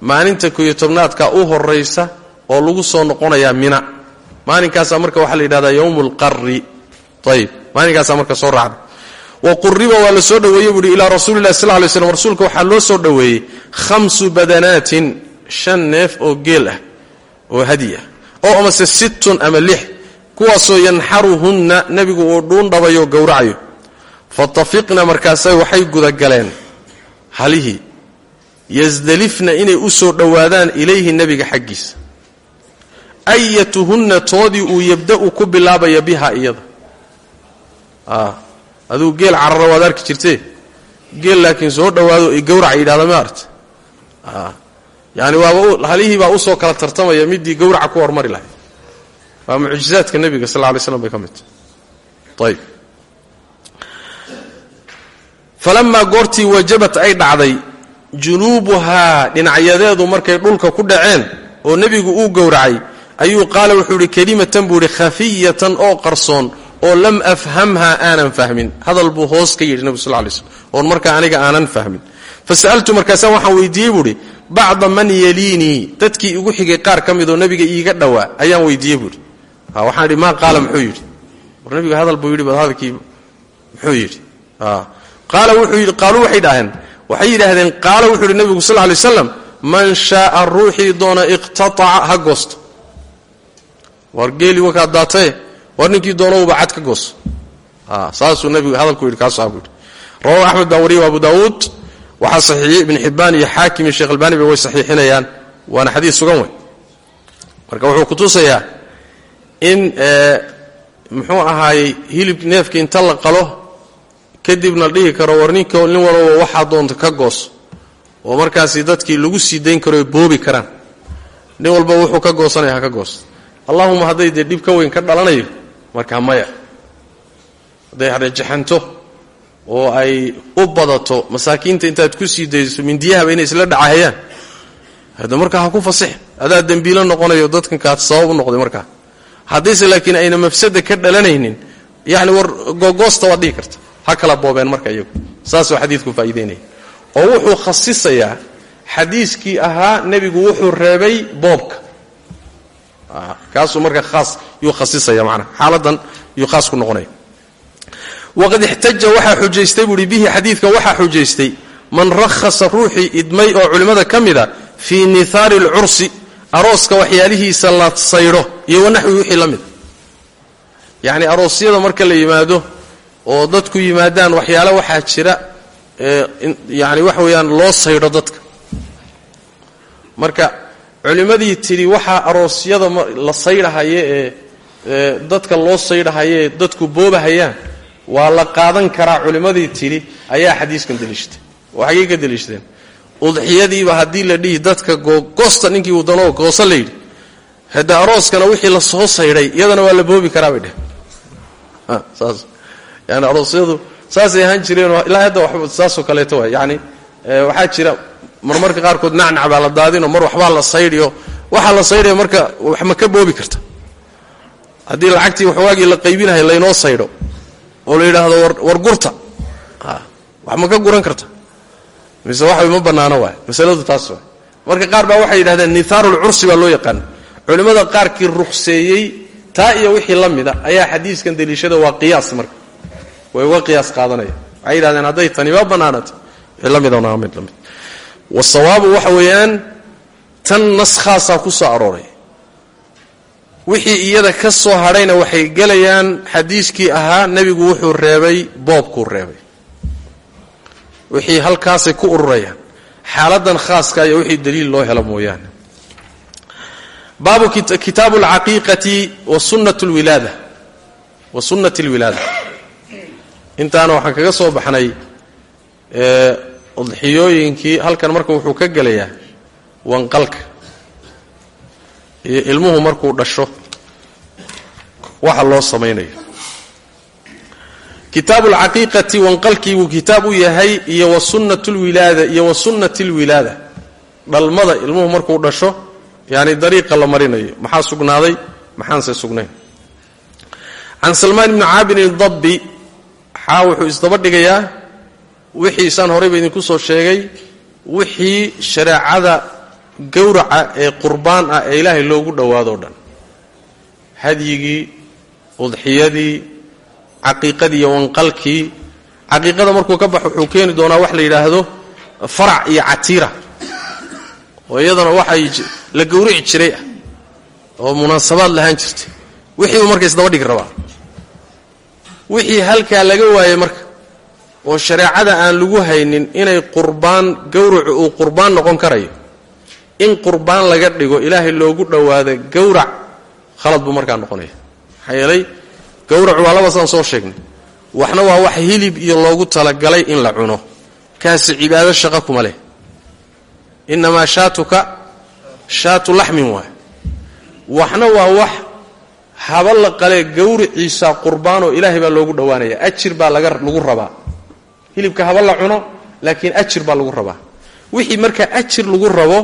maalinta kow iyo tobnaadka u horaysa oo lagu soo noqonayaa mina. Maalinkaasaa marka waxaa la yidhahdaa yowmu lqari ayib maalinkaasaa marka soo raacda wa quriba waa la soo dhoweeyey buuhi ilaa rasuulillahi sal lay slam rasuulka waxaa loo soo dhoweeyey khamsu badanaatin shan neef oo geel ah oo hadi ah oo amase sittun ama lix kuwaasoo yanxaruhunna nebigu uu dhuundhabayo gowracayo. Fatafiqna markaasa waxay gudagaleen. Halihii yasdalifna inay u soo dhowaadaan ilayhi nebiga xaggiisa. Ayatuhunna toodii uu yabda'u ku bilaabaya biha iyada aduu geel carara waad arki jirtee geel laakiin soo dhowaado i gowraca yidhahda ma arta yani waaba halihii baa u soo kala tartamaya midii gowraca ku hormari lahay. Waa mucjizaadka nebiga sal lay slam bay ka midta ayb falamaa goortii wajabat ay dhacday junuubuhaa dhinacyadeedu markay dhulka ku dhaceen oo nebigu uu gowracay ayuu qaala wuxuu ihi kelimatan buu ihi khafiyatan oo qarsoon oo lam afhamha aanan fahmin. Hadal buu hoos ka yidhi nebigu sal lay slm oon markaa aniga aanan fahmin. Fasa'altu markaasaan waxaan weydiiyey buuhi bacda man yaliinii dadkii igu xigay qaar ka midoo nebiga iiga dhowaa ayaan weydiiyey buuhi waxaan idhi maa qaala muxuu yidhi. War nebiga hadal buu yidhi bad muxuu yidhi. Qaala wuxuu yidhi qaaluu waxay dhaheen waxay yidhaahdeen qaala wuxuu yidhi nebigu sal lay slam man shaaa ruuxii doona iqtataca ha goosto war geeli wakaa daatae war ninkii doonowba cad ka gooso saasuu nebigu hadalku yidhi kaasuu abu yidhi rawahu axmed baa wariya abu daawuud. Waxaa saxiixiyey ibn xibbaan iyo xaakim iyo sheekh albaani ba way saxiixinayaan. Waana xadiis sugan wey marka wuxuu kutusayaa in muxuu ahaayey hilib neefka inta la qalo kadibna dhihi karo war ninka nin walaba waxaa doonta ka goos oo markaasi dadkii lagu sii karo boobi karaan. Nin walba wuxuu ka goosanaya ka goos. Allahuma hadday dhib ka weyn ka dhalanayo markaa maya hadday rajaxanto oo ay u badato masaakiinta intaad ku sii dayso mindiyahaba inay isla dhacahayaan hada markaa ha ku fasix. Adaa dembiilo noqonayo dadkan kaad sabab noqday markaa. Haddayse laakiin ayna mafsada ka dhalanaynin yani war gogoosta waad dhihi karta. Ha kala boobeen marka iyagu. Saasuu xadiidku faa'iideynaya. Oo wuxuu khasisayaa xadiiskii ahaa nebigu wuxuu reebay boobka kaasuu marka haas yuu khasisaya manaa xaaladan yuu khaas ku noqonaya. Waqad ixtaja waxaa xujaystay buuhi bihi xadiidka waxaa xujaystay man rahasa ruuxii idmay oo culimmada ka mida fii nihaari alcursi arooska waxyaalihiisa la saydho iyo wanaxwi wixii la mida yacni aroosyada marka la yimaado oo dadku yimaadaan waxyaale waxaa jira yani waxa weeyaan loo saydho dadka. Marka culimmadii tidhi waxaa aroosyada la saydhahaye ee dadka loo saydhahaye dadku boobahayaan waa la qaadan karaa culimmadii tidhi. Ayaa xadiiskan deliishatay oo xaggey ka deliishadeen udxiyadiiba haddii la dhihi dadka googosta ninkii uu danoo gooso la yidhi hadda arooskana wixii la soo saydhay iyadana waa la boobi karaa bay dheh saas. Yani aroosyadu saasay ahaan jireenoo ilaa hadda saasoo kaleeto waay yani waxaa jira marmarka qaarkood nacnac baa la daadinoo mar waxbaa la saydhiyo. Waxaa la saydhaya marka wax ma ka boobi karta. Haddii lacagtii waxwaagii la qaybinahay laynoo saydho oo la yidhaahdo war gurta wax ma ka guran karta. Mise waxbay ma bannaano waay masaladu taas waay. Marka qaar baa waxay yidhahdeen nihaarulcursi baa loo yaqaana culimmada qaarkii ruqseeyey taa iyo wixii la mida ayaa xadiiskan daliishada waa qiyaas marka. Way uga qiyaas qaadanaya. Waxay yidhahdeen hadday tani ma bannaanato. Wixii la midana mid la wasawaabu waxa weeyaan tan nas khaasaa ku soo arooray. Wixii iyada ka soo hadhayna waxay gelayaan xadiiskii ahaa nebigu wuxuu reebay boobkuu reebay. Wixii halkaasay ku ururayaan. Xaaladan khaaska iyo wixii daliil loo helo mooyaane. Baabu kitaabu alcaqiiqati wa sunnat lwilaada wa sunnati alwilaada intaana waxaan kaga soo baxnay udxiyooyinkii halkan marka wuxuu ka gelayaa wanqalka. Iyo ilmuhu markuu dhasho waxa loo samaynayo. Kitaabu alcaqiiqati wanqalkii wuu kitaab u yahay iyo wa sunnat lwilaada iyo wa sunnati alwilaada dhalmada ilmuhu markuu dhasho yani dariiqa la marinayo. Maxaa sugnaaday? Maxaanse sugnayn. Can salmaan ibni caabirin dabbi xaa wuxuu isdaba dhigayaa wixii isaan horeyba idinku soo sheegay wixii shareecada gowraca ee qurbaan ah ee ilaahay loogu dhowaadoo dhan. Hadyigii udxiyadii caqiiqadii iyo wanqalkii. Caqiiqada markuu ka baxo wuxuu keeni doonaa wax la yidhaahdo farac iyo catiira oo iyadana waxay la gowrici jiray ah oo munaasabaad lahaan jirtay. Wixii uu marka isdaba dhigi rabaa. Wixii halkaa laga waayey marka oo shareecada aan lagu haynin inay qurbaan gowracu uu qurbaan noqon karayo. In qurbaan laga dhigo ilaahay loogu dhowaado gowrac khalad buu markaa noqonaya. Maxaa yeelay gowracu waa laba saan soo sheegnay. Waxna waa wax hilib iyo loogu talagalay in la cuno. Kaasi cibaado shaqo kuma leh. Innamaa shaatuka shaatu laxmin waay waxna waa wax haba la qalee gowriciisa qurbaanoo ilaahay baa loogu dhowaanaya. Ajir baa lagu rabaa hilibka haba la cuno laakiin ajir baa lagu rabaa. Wixii markaa ajir lagu rabo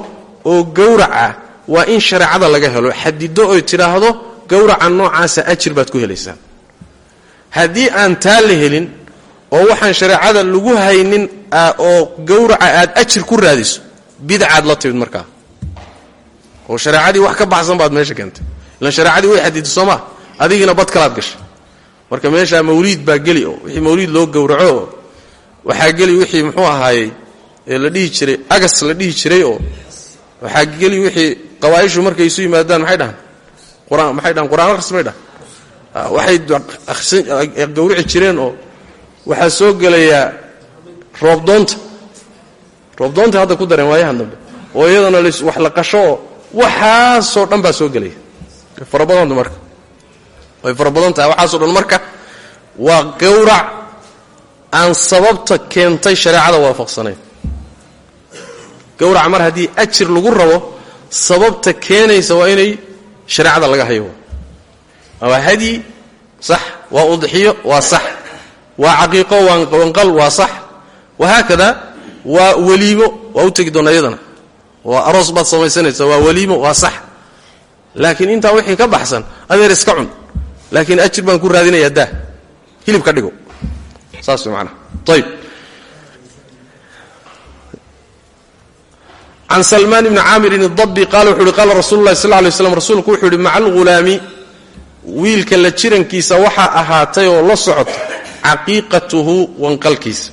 oo gowraca waa in shareecada laga helo. Xadido oy tidhaahdo gowraca noocaasa ajir baad ku helaysaan haddii aan taa la helin oo waxaan shareecada lagu haynin oo gowraca aad ajir ku raadiso bidcaad la timid markaa. Oo shareecadii wax ka baxsan baad meesha keentay. Ilan shareecadii way xadidtay soo maa adigiina bad kalaad gashay. Marka meeshaa mawliid baa geli oo wixii mawliid loo gowraco waxaa geli wixii muxuu ahaayey ee la dhihi jiray agas la dhihi jiray oo waxaa geli wixii qabaaishu markay isu yimaadaan maxay dhahan qur'aan maxay dhahan qur'aan akhris may dhahan waxay gawrici jireen oo waxaa soo gelayaa roobdoonta roobdoonta hadda ku dareen waayahan dambe. Oo iyadana wax la qasho oo waxaasoo dhan baa soo gelaya. Way fara badanta marka. Way fara badan tahay waxaasoo dhan marka waa gawrac aan sababta keentay shareecada waafaqsanayn gawraca mar haddii ajir lagu rabo sababta keenaysa waa inay shareecada laga hayo. Waa hadyi sax. Waa udxiyo waa sax. Waa caqiiqo wanqal waa sax. Wahaakada waa weliimo waa u tegi doona iyadana. Waa aroos baad samaysanaysa waa weliimo waa sax. Laakiin intaa wixii ka baxsan adeer iska cun. Laakiin ajir baan ku raadinayaa daa hilib ka dhigo saas way macnaha. Ayb can salmaan ibni caamirin اdabi qaala wuxu uhi qaala rasulu lahi sal lay slam rasuulku wuxuu yihi maca alghulaami wiilka la jirankiisa waxaa ahaatay oo la socota caqiiqatuhu wanqalkiisa.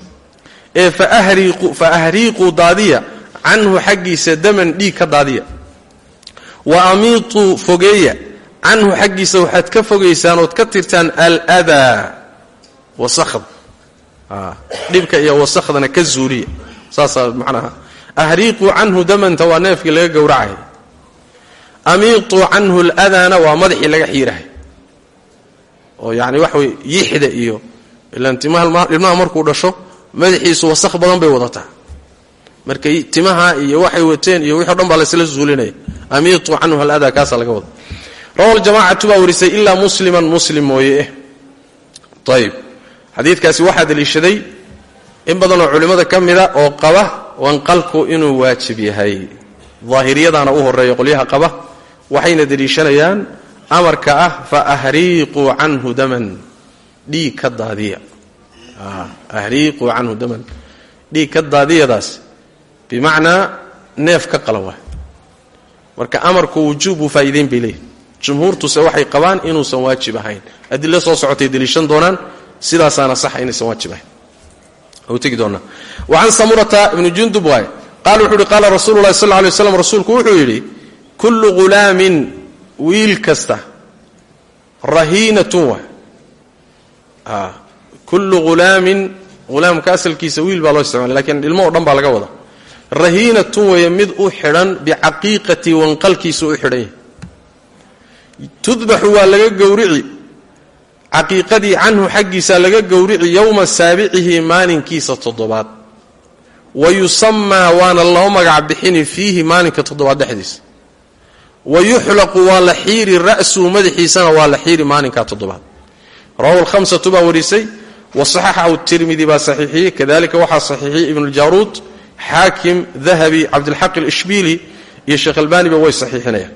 Ee fa ahriiquu daadiya canhu xaggiisa daman dhiig ka daadiya. Wa amiituu fogeeya canhu xaggiisa waxaad ka fogaysaan ood ka tirtaan aldaa wasakda dhibka iyo wasakhdana ka zuuliya saasaa macnaha ahriiquu canhu damanta waa neefkii laga gowracay. Amiituu canhu ladaana waa madaxii laga xiirahay. Oo yani waxa wey yixda iyo ilaan timaha markuu dhasho madaxiisu wasakh badan bay wadataa. Marka timaha iyo waxay wateen iyo wixi dhan baa laysla zuulinaya. Amiituu canhu aladaa kaasaa laga wada rawa ljamacatu baa warisay ilaa musliman muslim mooye ayib xadiidkaasi waxaa deliishaday in badanoo culimmada ka mida oo qaba wanqalku inuu waajib yahay. Daahiriyadaana u horreeya qolyaha qaba waxayna deliishanayaan amarka ah fa ahriiquu canhu daman. Dhiig ka daadiya. Ahriiquu canhu daman. Dhiig ka daadiyadaas bimacnaa neef ka qala waay. Marka amarku wujuub buu faa'iideyn bay leeyihiin jumhuurtuse waxay qabaan inuusan waajib ahayn. Adilo soo socotay deliishan doonaan sidaasaana saxa inaysan waajib ahayn tegi doonaa wacan samurata ibni jundub waay. Qaala wuxuu yihi qaala rasuulu lahi sal rasuulku wuxuu yidhi kullu ghulaamin wiil kasta rahiinatun waay. Kullu hulaamin hulaamka asalkiisa wiil baa loo isticmala lakiin ilmo dhan baa laga wada rahiinatun weeye mid u xidhan bicaqiiqati wanqalkiisu u xidhan yahay. Waa laga gowrici caqiiqadii canhu xaggiisa laga gowrici yowma saabicihi maalinkiisa toddobaad. Wa yusamaa waana loo magac bixini fiihi maalinka toddobaad dhexdiisa wa yuxlaqu waa la xiiri ra'suhu madaxiisana waa la xiiri maalinkaa toddobaad. Rawahu lhamsatu baa warisay wa saxaxahu tirmidi baa saxiixiyey kadalika waxaa saxiixiyey ibnuljaruud xaakim dahabi cabdilxaq alishbiili iyo sheekh albaaniba way saxiixinayaan.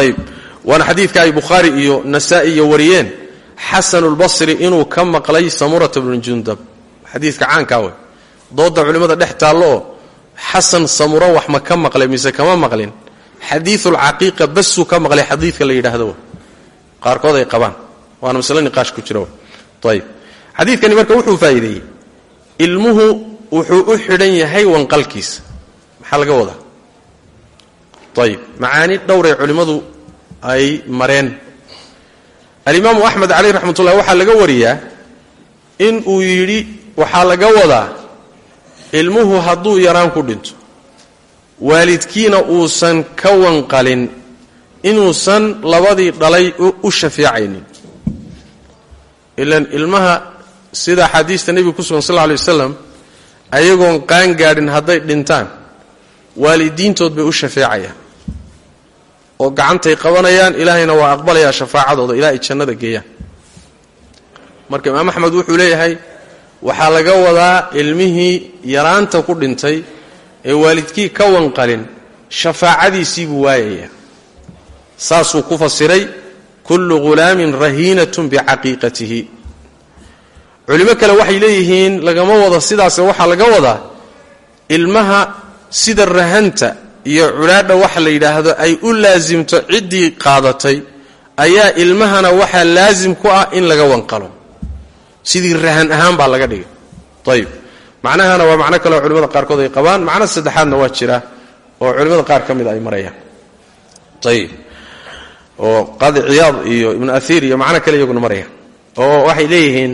Ayb waana xadiidka ay bukhaari iyo nasaa-i iyo wariyeen xasanulbasri inuu ka maqlay samurata bnu jundab. Xadiidka caankaa wey. Dooda culimmada dhex taallo oo xasan samuro wax ma ka maqlay mise kama maqlin? Xadiiulcaqiiqa basuu ka maqlay xadiidka la yidhaahdo qaarkood ay qabaan. Waana masle niqaash ku jira ayb xadiidkani marka wuxuu faa'iideeyey. Ilmuhu wuxuu u xidhan yahay wanqalkiisa maxaa laga wadaa? Ayb macaani dhowray culimmadu ay mareen alimaamu axmed caleyh raxmat ullahi waxaa laga wariyaa in uu yidhi waxaa laga wadaa ilmuhu hadduu yaraan ku dhinto waalidkiina uusan ka wanqalin inuusan labadii dhalay u shafeecaynin ilan ilmaha sida axaadiista nebiga ku sugan sal lla alay wasalam ayagoon qaan gaadhin hadday dhintaan waalidiintood bay u shafeecayaan oo gacantay qabanayaan ilaahayna waa aqbalayaa shafaacadooda. Ilaa ay jannada geeyaan marka imaam axmed wuxuu leeyahay waxaa laga wadaa ilmihii yaraanta ku dhintay ee waalidkii ka wanqalin shafaacadiisii buu waayayaa. Saasuu ku fasiray kullu ghulaamin rahiinatun bicaqiiqatihi. Culimo kale waxay leeyihiin lagama wado sidaase waxaa laga wadaa ilmaha sida rahanta iyo culaadha waxa la yidhaahdo ay u laasimto ciddii qaadatay ayaa ilmahana waxaa laasim ku ah in laga wanqalo. Sidii rahan ahaan baa laga dhigay. Ayib macnahana waa macno kaleo culimada qaarkood ay qabaan. Macno saddexaadna waa jira oo culimmada qaar ka mida ay marayaan. Ayib oo qaadi ciyaad iyo ibnu ahiir iyo macno kale iyaguna marayaan. Oo waxay leeyihiin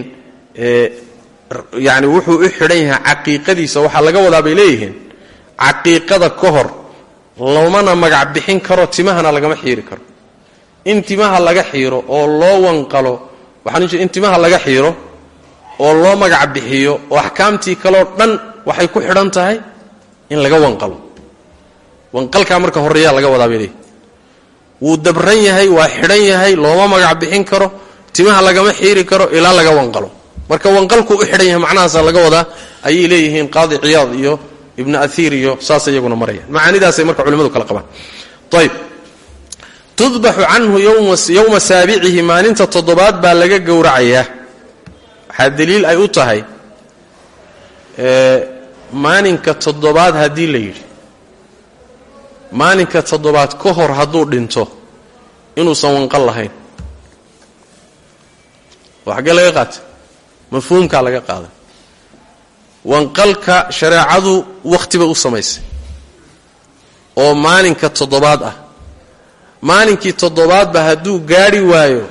yani wuxuu u xidhan yahay caqiiqadiisa. Waxaa laga wadaa bay leeyihiin caqiiqada ka hor lamana magac bixin karo timahana lagama xiiri karo. In timaha laga xiiro oo loo wanqalo waxaan in timaha laga xiiro oo loo magac bixiyo oo axkaamtii kaleo dhan waxay ku xidhan tahay in laga wanqalo. Wanqalkaa marka horeeyaa laga wadaa bay leeyihiin wuu dabran yahay waa xidhan yahay looma magac bixin karo timaha lagama xiiri karo ilaa laga wanqalo. Marka wanqalkuu u xidhan yahay macnahaasa laga wadaa ayay leeyihiin qaadi ciyaad iyo ibnu ahiir iyo saas iyaguna marayaan. Macaanidaasay marka culimadu kala qabaan. Ayb tudbaxu canhu yowma saabicihi maalinta toddobaad baa laga gowracayaa waxaa daliil ay u tahay maalinka toddobaad haddii la yidhi. Maalinka toddobaad ka hor hadduu dhinto inuusan wanqal lahayn. Oo xaggee laga qaatay. Mafhuumkaa laga qaaday wanqalka shareecadu wakhti u samaysay. oo maalinka toddobaad ah. maalinkii toddobaadba hadduu gaadhi waayo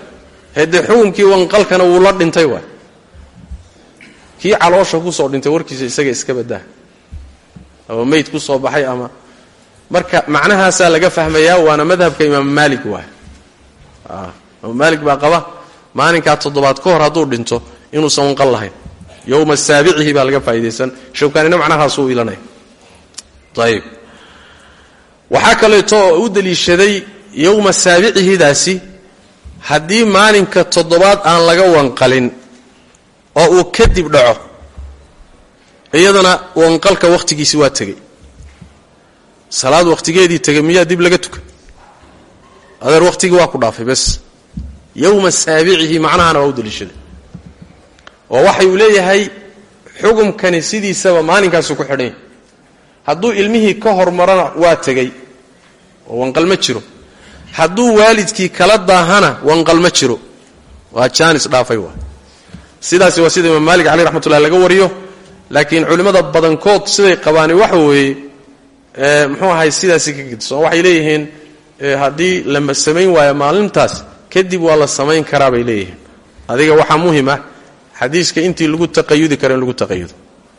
haddee xukunkii wanqalkana wuu la dhintay waay. kii caloosha ku soo dhintay warkiisa isaga iska badaa ama meyd ku soo baxay ama marka macnahaasaa laga fahmayaa waana madhabka imaam maalik waay. Imaam maalik baa qaba maalinkaa toddobaad ka hor hadduu dhinto inuusan wanqal lahayn yowma saabicihi baa laga faa'idaysan shawkaanina macnahaasuu ilanaya ayib waxaa kaleeto u daliishaday yowma saabicihidaasi haddii maalinka toddobaad aan laga wanqalin oo uu kadib dhaco iyadana wanqalka wakhtigiisi waa tegey. Salaad wakhtigeedii tegay miyaa dib laga tukan adeer wakhtigii waa ku dhaafay bes. Yowma saabicihi macnahana waa u daliishaday oo waxay uu leeyahay xukumkani sidiisaba maalinkaasu ku xidhan hadduu ilmihii ka hormarana waa tegey oo wanqal jiro. Hadduu waalidkii kala daahana wanqal ma jiro. Waa jaanis dhaafay waa. Sidaasi waa sida imaam maalik caleyh raxmatullahi laga wariyo laakiin culimmada badankood siday qabaani waxa weeye muxuu ahay sidaasi ka gediso waxay leeyihiin haddii la samayn waayo maalintaas kadib waa la samayn karaa bay leeyihiin. Adiga waxaa muhiim ah xadiiska intii lagu taqayudi karo in lagu taqayudo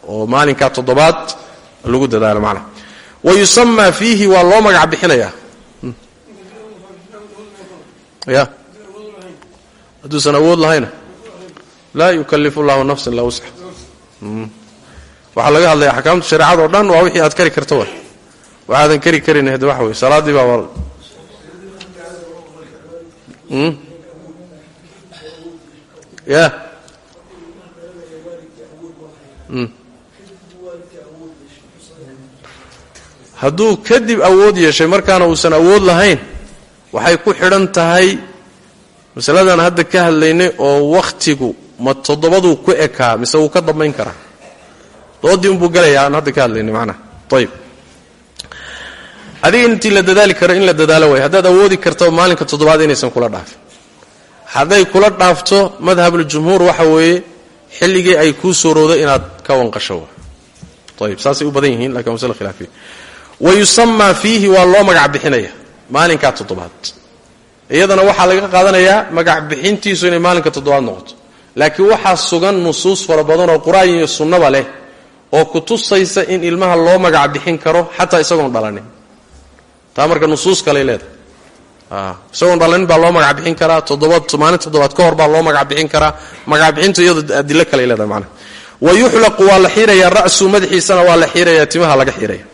oo maalinkaa toddobaad lagu dadaalo macnaha wa yusamaa fiihi waa loo magac bixinayaa ya. Hadduusan awood lahayna laa yukalifu llahu nafsan ilaa wusxa waxaa laga hadlaya axkaamta shareecada o dhan waa wixii aad kari karta wa waxaadan kari karin hade waxa wey salaaddii baa ya hadduu kadib awood yeeshay markaana uusan awood lahayn waxay ku xidhan tahay masaladan hadda ka hadlaynay oo wakhtigu ma toddobaduu ku ekaa mise wuu ka dambayn karaa? Doodii unbuu galayaa aan hadda ka hadlaynay macnaha. Ayib adiga intii la dadaali karo in la dadaalo way haddaad awoodi karto maalinka toddobaad inaysan kula dhaafin. Hadday kula dhaafto madhabuljumhuur waxa weeye xilligii ay kuu soorowdo inaad ka wanqasho. Ayib saasay u badan yihiin laakiin waa masle khilaafiya wa yusamaa fiihi waa loo magac bixinaya maalinkaa toddobaad. Iyadana waxaa laga qaadanayaa magac bixintiisu inay maalinka toddobaad noqoto. Laakiin waxaa sugan nusuus fara badan oo qur'aan iyo sunnaba leh oo ku tusaysa in ilmaha loo magac bixin karo xataa isagoon dhalanin. Taa marka nusuus kaley leedahay isagoon dhalanin baa loo magac bixin karaa toddobaad maalin toddobaad ka hor baa loo magac bixin karaa. Magac bixintu iyado adilo kaley leedahay macnaha. Wa yuxlaqu waa la xiirayaa ra'su madaxiisana waa la xiiraya timaha laga xiiraya.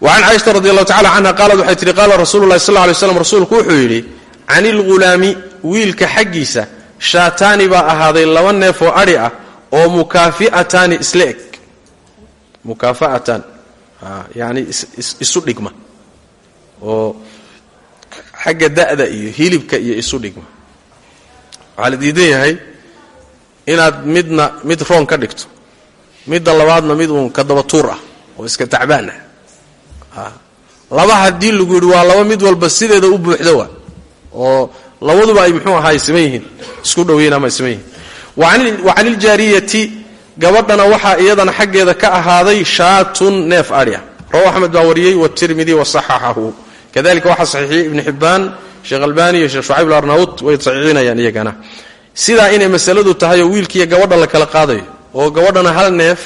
Wacan caaisha radi allahu tacala canha qaalad waxay tihi qaala rasuulu lahi sal ly slam rasuulku wuxuu yidhi can ilghulaami wiilka xaggiisa shaataani baa ahaaday laba neef oo adhi ah oo mukaafi'ataani isla eg. Mukaafa'atan yani dhigma. Oo xagga da'da iyo hilibka iyo isu dhigma. Waxaa la diidan yahay inaad midna mid roon ka dhigto. Midda labaadna mid uun kadaba tuur ah oo iska tacbaan ah. Laba haddii lagu yidhi waa laba mid walba sideeda u buuxda waa oo labaduba ay muxuu ahaay siman yihiin isku dhoweyn ama siman yihiin. Wa can iljaariyati gabadhana waxaa iyadana xaggeeda ka ahaaday shaatun neef adhi ah rawa axmed baa wariyey watirmidi wasaxaxahu kadalika waxaa saxiixiyey ibnu xibbaan sheekh albani iyo sheekh shucayb alarnaut way saxiixinayaan iyagana. Sidaa inay masaladu tahay oo wiilkiiyo gabadha la kala qaadayo oo gabadhana hal neef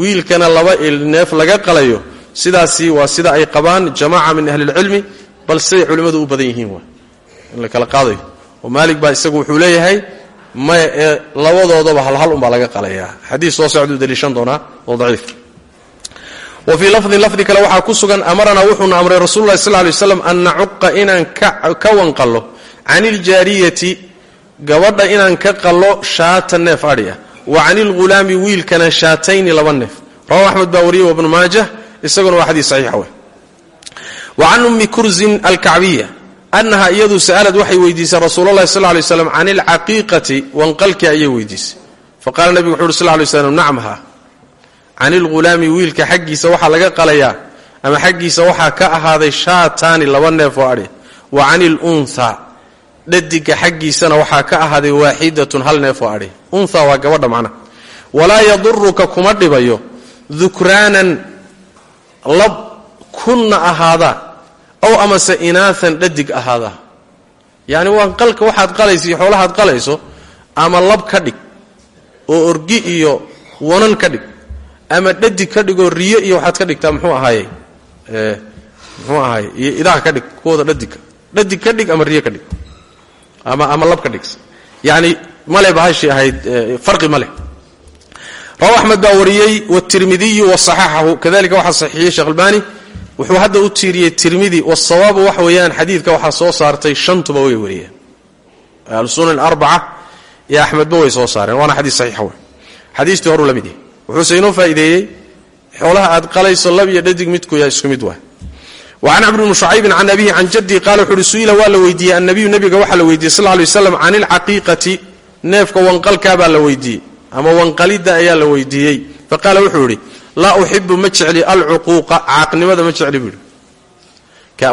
wiilkana laba neef laga qalayo sidaasi waa sida ay qabaan jamaaca min ahli lcilmi bal siday culimmadu u badan yihiin waa in la kala qaadayo oo maalig baa isagu wuxuu leeyahay maya ee labadoodaba halhal unbaa laga qalayaa. Xadiis soo socduu daliishan doonaa oo daciif wa fii lafdin lafdi kale waxaa ku sugan amaranaa wuxuuna amray rasul llahi sal lay slam an nacuqa inaan ka wanqallo. Can iljaariyati gabadha inaan ka qallo shaata neef adhi wa can ilghulaami wiilkana shaatayni laba neef. Rawahu axmed baa wariyey wabnu maajah isaguna waa xadiis saxiixa wey wa can ummi kurzin alkacbiya annaha iyadu sa'alad waxay weydiisay rasuulalahi sal lay slam can ilcaqiiqati wanqalkii ayay weydiisay. Faqala nebigu wuxu uhi sl lay slam nacam ha can ilghulaami wiilka xaggiisa waxaa laga qalayaa ama xaggiisa waxaa ka ahaaday shaataani laba neef oo adhi wa can ilunha dhadiga xaggiisana waxaa ka ahaaday waaxidatun hal neef oo adhi. Unha waa gabadha macnaha. Walaa yaduruka kuma dhibayo dukraanan lab kunna ahaadaa ow amase inaaan dhadig ahaadaa yacni waa qalka waxaad qalaysa xoolahaad qalayso ama lab ka dhig oo orgi iyo wanan ka dhig ama dhadig ka dhigoo riyo iyo waxaad ka dhigtaa muxuu ahaaye muxuu ahaaye iyo idaha ka dhig kuwooda dhadigka dhadig ka dhig ama riyo ka dhig ama ama lab ka dhig. Yacni male bahashi ahayd farqi ma leh. Rawa axmed baa wariyey wtirmidiyu wasaxaxahu kadalika waxaa saxiixiyey sheekh albani wuxuu hadda u tiiriyey tirmidi wasawaabu waxa weeyaan xadiidka waxaa soo saartay shantuba way wariyeen. Ahlusunan arbaca iyo axmedba way soo saareen waana xadiis saxiixa wey xadiistii horuu la mid yahay wuxuuse inoo faa'iideeyey xoolaha aad qalayso lab iyo dhadig midku yaa isku mid waay. Wacan camr bni shucaybin can abihi can jadii qaala wuxu uhi su'ila waa la weydiiyey annabiyu nabiga waxaa la weydiiyey sal ly waslam can ilcaqiiqati neefka wanqalkaabaa la weydiiyey ama wanqalidda ayaa la weydiiyey. Faqaala wuxuu idhi laa uxibu ma jecli alcuquuqa caaqnimada ma jecli buu idhi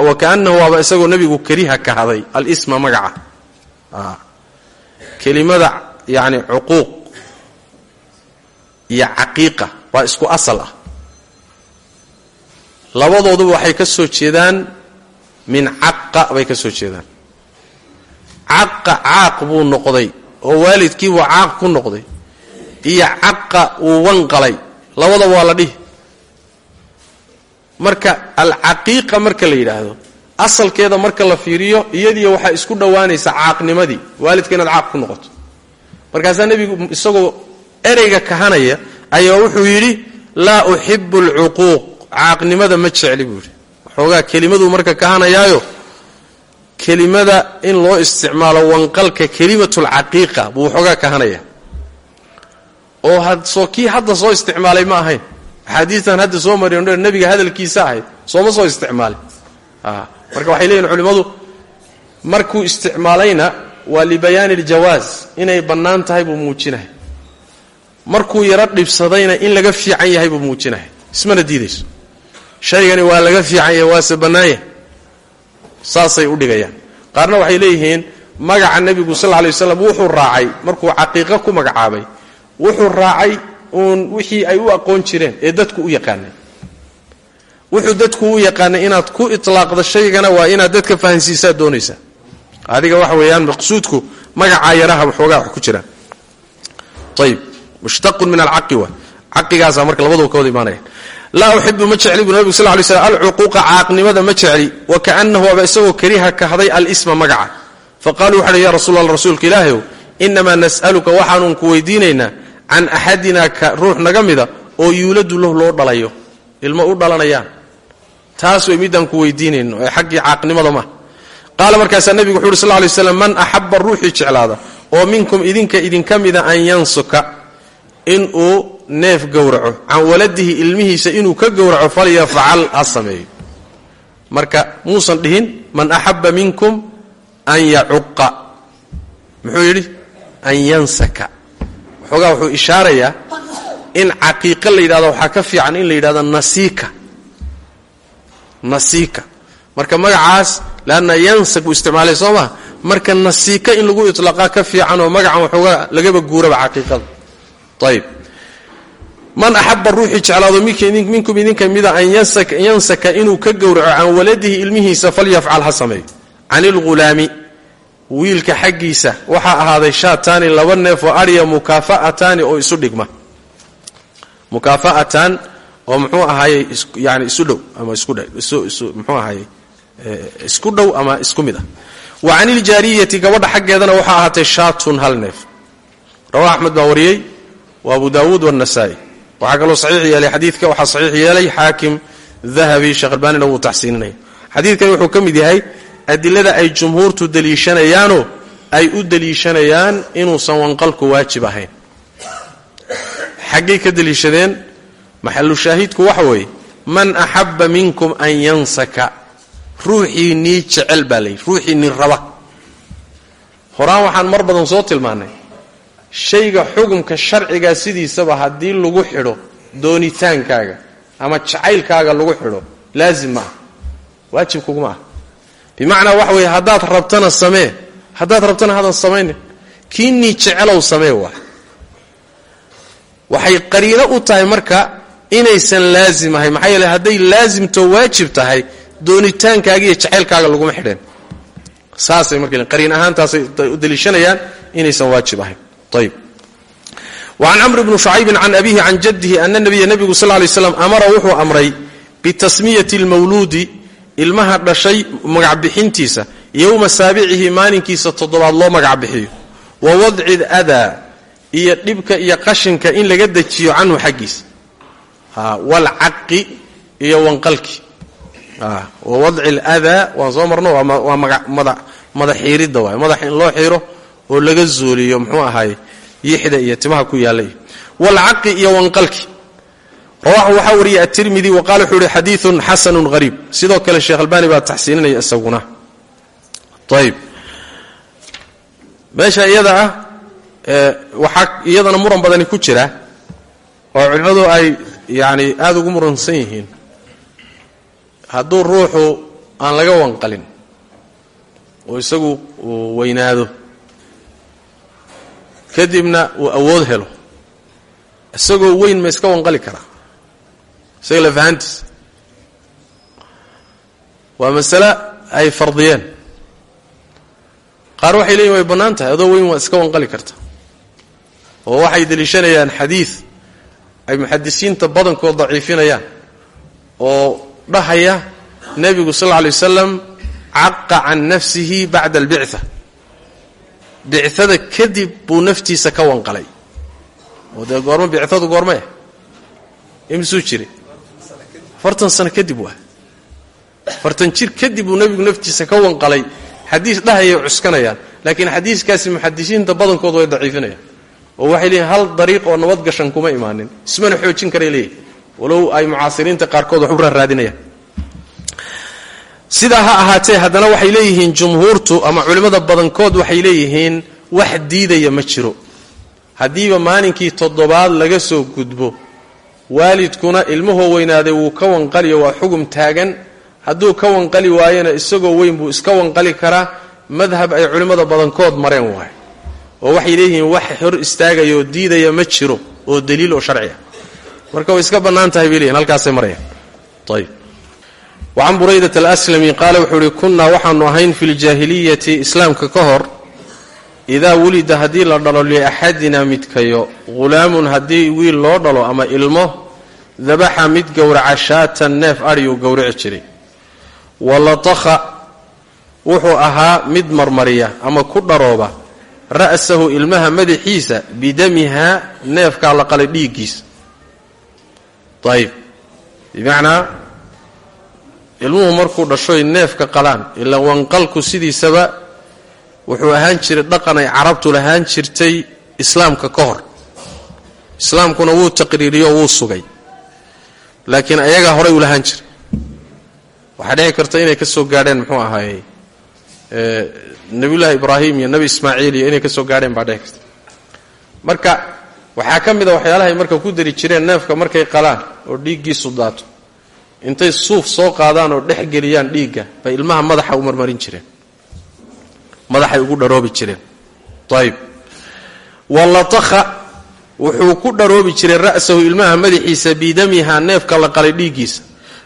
wa kaanahu waaba isagoo nebigu kariha ka haday alisma magaca. Kelimada yani cuquuq iyo caqiiqa waa isku asal ah. Labadooduba waxay ka soo jeedaan min caqa bay ka soo jeedaan. Caqa caaq buu noqday oo waalidkiibuu caaq ku noqday iyo caqa wuu wanqalay. Labadaba waa la dhihi. Marka alcaqiiqa marka la yidhaahdo asalkeeda marka la fiiriyo iyadiiyo waxaa isku dhowaanaysa caaqnimadii waalidka inaad caaq ku noqoto. Markaasaa nebigu isagoo ereyga kahanaya ayaa wuxuu yidhi laa uxibu alcuquuq caaqnimada ma jecli buu yidhi. Waxoogaa kelimaduu marka kahanayaayo kelimada in loo isticmaalo wanqalka kelimatulcaqiiqa buu waxoogaa kahanaya. Oo soo kii hadda soo isticmaalay ma ahayn. Axaadiistan hadda soo mariy nebiga hadalkiisa ahayd sooma soo isticmaalay marka waxay leeyihiin culimmadu markuu isticmaalayna waa libayaani aljawaas inay bannaan tahay buu muujinahay markuu yaro dhibsadayna in laga fiican yahay buu muujinahay. Ismana diidayso. Shaygani waa laga fiican yahay waase bannaanya saasay u dhigayaan. Qaarna waxay leeyihiin magaca nebigu sal lla lay waslam wuxuu raacay markuu caqiiqo ku magacaabay wuxuu raacay uun wixii ay u aqoon jireen ee dadku u yaqaanay wuxuu dadku u yaqaanay inaad ku itlaaqdo shaygana waa inaad dadka fahansiisaa doonaysaa. Adiga waxa weeyaan maqsuudku magacaa yaraha waxoogaa wax ku jiraan. Ayib mushtaqun min alcaqi wa. Marka labaduba ka wada imaanaya laa uxibu ma jecli bu nabigu sal ly slm alcuquuqa caaqnimada ma jecli wa kaanahu aba isagoo kariha kahday alisma magaca. Faqaaluu waxahi ya rasuul alla rasuulka ilaahayow inamaa nas'aluka ku weydiinaynaa can axadinaa ka ruux naga mida oo yuuladu lahu loo dhalayo. Ilmo u dhalanayaan. Taas way midaan ku weydiinayno ee xaggii caaqnimada ma. Qaala markaasaa nebigu wuxu uhi sal lay man axaba ruuxii jeclaada oo minkum idinka idinka mida an yansuka inuu neef gowraco can waladihi ilmihiisa inuu ka gowraco falyafcal ha sameeyo. Marka muusan dhihin man axaba minkum an yacuqa muxuu yidhi? An yansaka. Waxoogaa wuxuu ishaarayaa in caqiiqo la yidhahdo waxaa ka fiican in la yidhahdo nasiika. Nasiika. Marka magacaas leanna yansak buu isticmaalay soo maa marka nasiika in lagu iطlaaqaa ka fiican oo magacan waxoogaa lagaba guuraba caqiiqada ayib man axaba ruuxii jeclaado minkum idinka mida an yansaka inuu ka gowraco can waladihi ilmihiisa falyafcal ha sameeyo can ilghulaami wiilka xaggiisa waxaa ahaaday shaataani laba neef oo adhiya mukaafa'ataani oo isu dhigma. Mukaafa'atan oo muxuu ahaayey yani isu dhow ama ismxuu ahaayey isku dhow ama isku mid ah. Wa can iljaariyati gabadha xaggeedana waxaa ahaatay shaatun hal neef. Rawaha axmed wa abu daawuud waannasaa'i waxaa kaloo saxiix yeelay xadiidka waxaa saxiix yeelay xaakim dahabi sheekh albaanina wuu taxsiininaya xadiidkani wuxuu ka mid yahay adilada ay jumhuurtu deliishanayaanoo ay u deliishanayaan inuusan wanqalku waajib ahayn. Xaggay ka deliishadeen maxalu shaahidku waxa weeye man axabba minkum an yansaka. Ruuxii nii jecel baa layidhi ruuxii nin raba. Horaan waxaan mar badan soo tilmaannay shayga xugumka sharcigaa sidiisaba haddii lagu xidho doonitaankaaga ama jacaylkaaga lagu xidho laazim ma ah waajib kuguma ah bimacnaa waxa weeye haddaad rabtana samee haddaad rabtana hadan samaynin kii nii jecelow samee waa. Waxay qariino u tahay marka inaysan laazim ahay maxaa yeele hadday laazimto waajib tahay doonitaankaaga iyo jacaylkaaga laguma xidheen. Saasay marka qariin ahaantaasay u daliishanayaan inaysan waajib ahayn wacan camr bni shucaybin can abihi can jaddihi ana nabiya nebigu sal lay slam amara wuxuu amray bitasmiyati lmawluudi ilmaha dhashay magacbixintiisa. Yowma saabicihi maalinkiisa toddobaad loo magacbixiyo. Wa wadci adaa iyo dhibka iyo qashinka in laga dejiyo canhu xaggiisa. Walcaqi iyo wanqalki. Wa wadci aladaa waan soo marno waa madax xiiridda oo laga zuuliyo muxuu ahaay yixda iyo timaha ku yaalla iyo waalcaqi iyo wanqalki rawaxu waxaa wariyay atirmidi wa qala wuxuu ihi xadiiun xasanun hariib sidoo kale sheekh albani baa taxsiininaya isaguna. Ayb meesha iyada ah waxaa iyadana muran badani ku jira oo culimmadu ay yani aada ugu muransan yihiin. Hadduu ruuxu aan laga wanqalin oo isagu uu weynaado kadibna uu awood helo. Isagoo weyn ma iska wanqali karaa isaga lafahantiis waa masale ay fardiyeen. Qaar waxay leeyihiin way bannaan tahay adoo weyn waa iska wanqali karta. Oo waxay deliishanayaan xadiid ay muxadisiinta badankood daciifinayaan oo dhahaya nebigu sal lla lay wasalam caqa can nafsihi bacda albictha bicada kadib buu naftiisa ka wanqalay. Oo dee goormo bicadu goormee imsuu jiray afartan sano kadib waa. Afartan jir kadib buu nebigu naftiisa ka wanqalay. Xadiis dhahayay cuskanayaan. Laakiin xadiiskaasi muxadisiinta badankood way daciifinayaan. Oo waxay leeyihiin hal dariiq oo nabad gashan kuma imaanin. Ismana xoojin karay leeyihiin walow ay mucaasiriinta qaarkood wax u raaraadinayaan sidaa ha ahaatee haddana waxay leeyihiin jumhuurtu ama culimmada badankood waxay leeyihiin wax diidaya ma jiro. Haddiiba maalinkii toddobaad laga soo gudbo waalidkuna ilmuhoo weynaaday wuu ka wanqaliyo waa xugum taagan. Hadduu ka wanqali waayana isagoo weyn buu iska wanqali karaa madhab ay culimmada badankood mareen waay. Oo waxay leeyihiin wax hor istaagaya oo diidaya ma jiro oo daliil oo sharci ah. Marka way iska bannaan tahay bay leeyihiin halkaasay marayaan. Ayb wacan buraydat alaslami qaala wuxuu ihi kunnaa waxaanu ahayn fi ljaahiliyati islaamka ka hor idaa wulida haddii la dhalo liaxadina midkayo ghulaamun haddii wiil loo dhalo ama ilmo dabaxa mid gowraca shaatan neef adhiyuu gowraci jiray. Walatakha wuxuu ahaa mid marmariya ama ku dharooba ra'sahu ilmaha madaxiisa bidamiha neefkaa la qalay dhiiggiisa. Ayb bimacnaa ilmuhu markuu dhashoy neefka qalaan ilaa wanqalku sidiisaba wuxuu ahaan jiray dhaqan ay carabtu lahaan jirtay islaamka ka hor. Islaamkuna wuu taqriiriyo wuu sugay. Laakiin ayagaa horay u lahaan jiray. Waxaa dhici karta inay ka soo gaadheen muxuu ahaayey nebiyullaahi ibraahim iyo nebi ismaaciil iyo inay ka soo gaadheen baa dhici karta. Marka waxaa ka mid a waxyaalahay marka ku dari jireen neefka markay qalaan oo dhiiggiisu daato intay suuf soo qaadaan oo dhex geliyaan dhiigga bay ilmaha madaxa u marmarin jireen. Madaxay ugu dharoobi jireen. Ayb walatakha wuxuu ku dharoobi jiray ra'sahu ilmaha madaxiisa bidamiha neefka la qalay dhiiggiisa.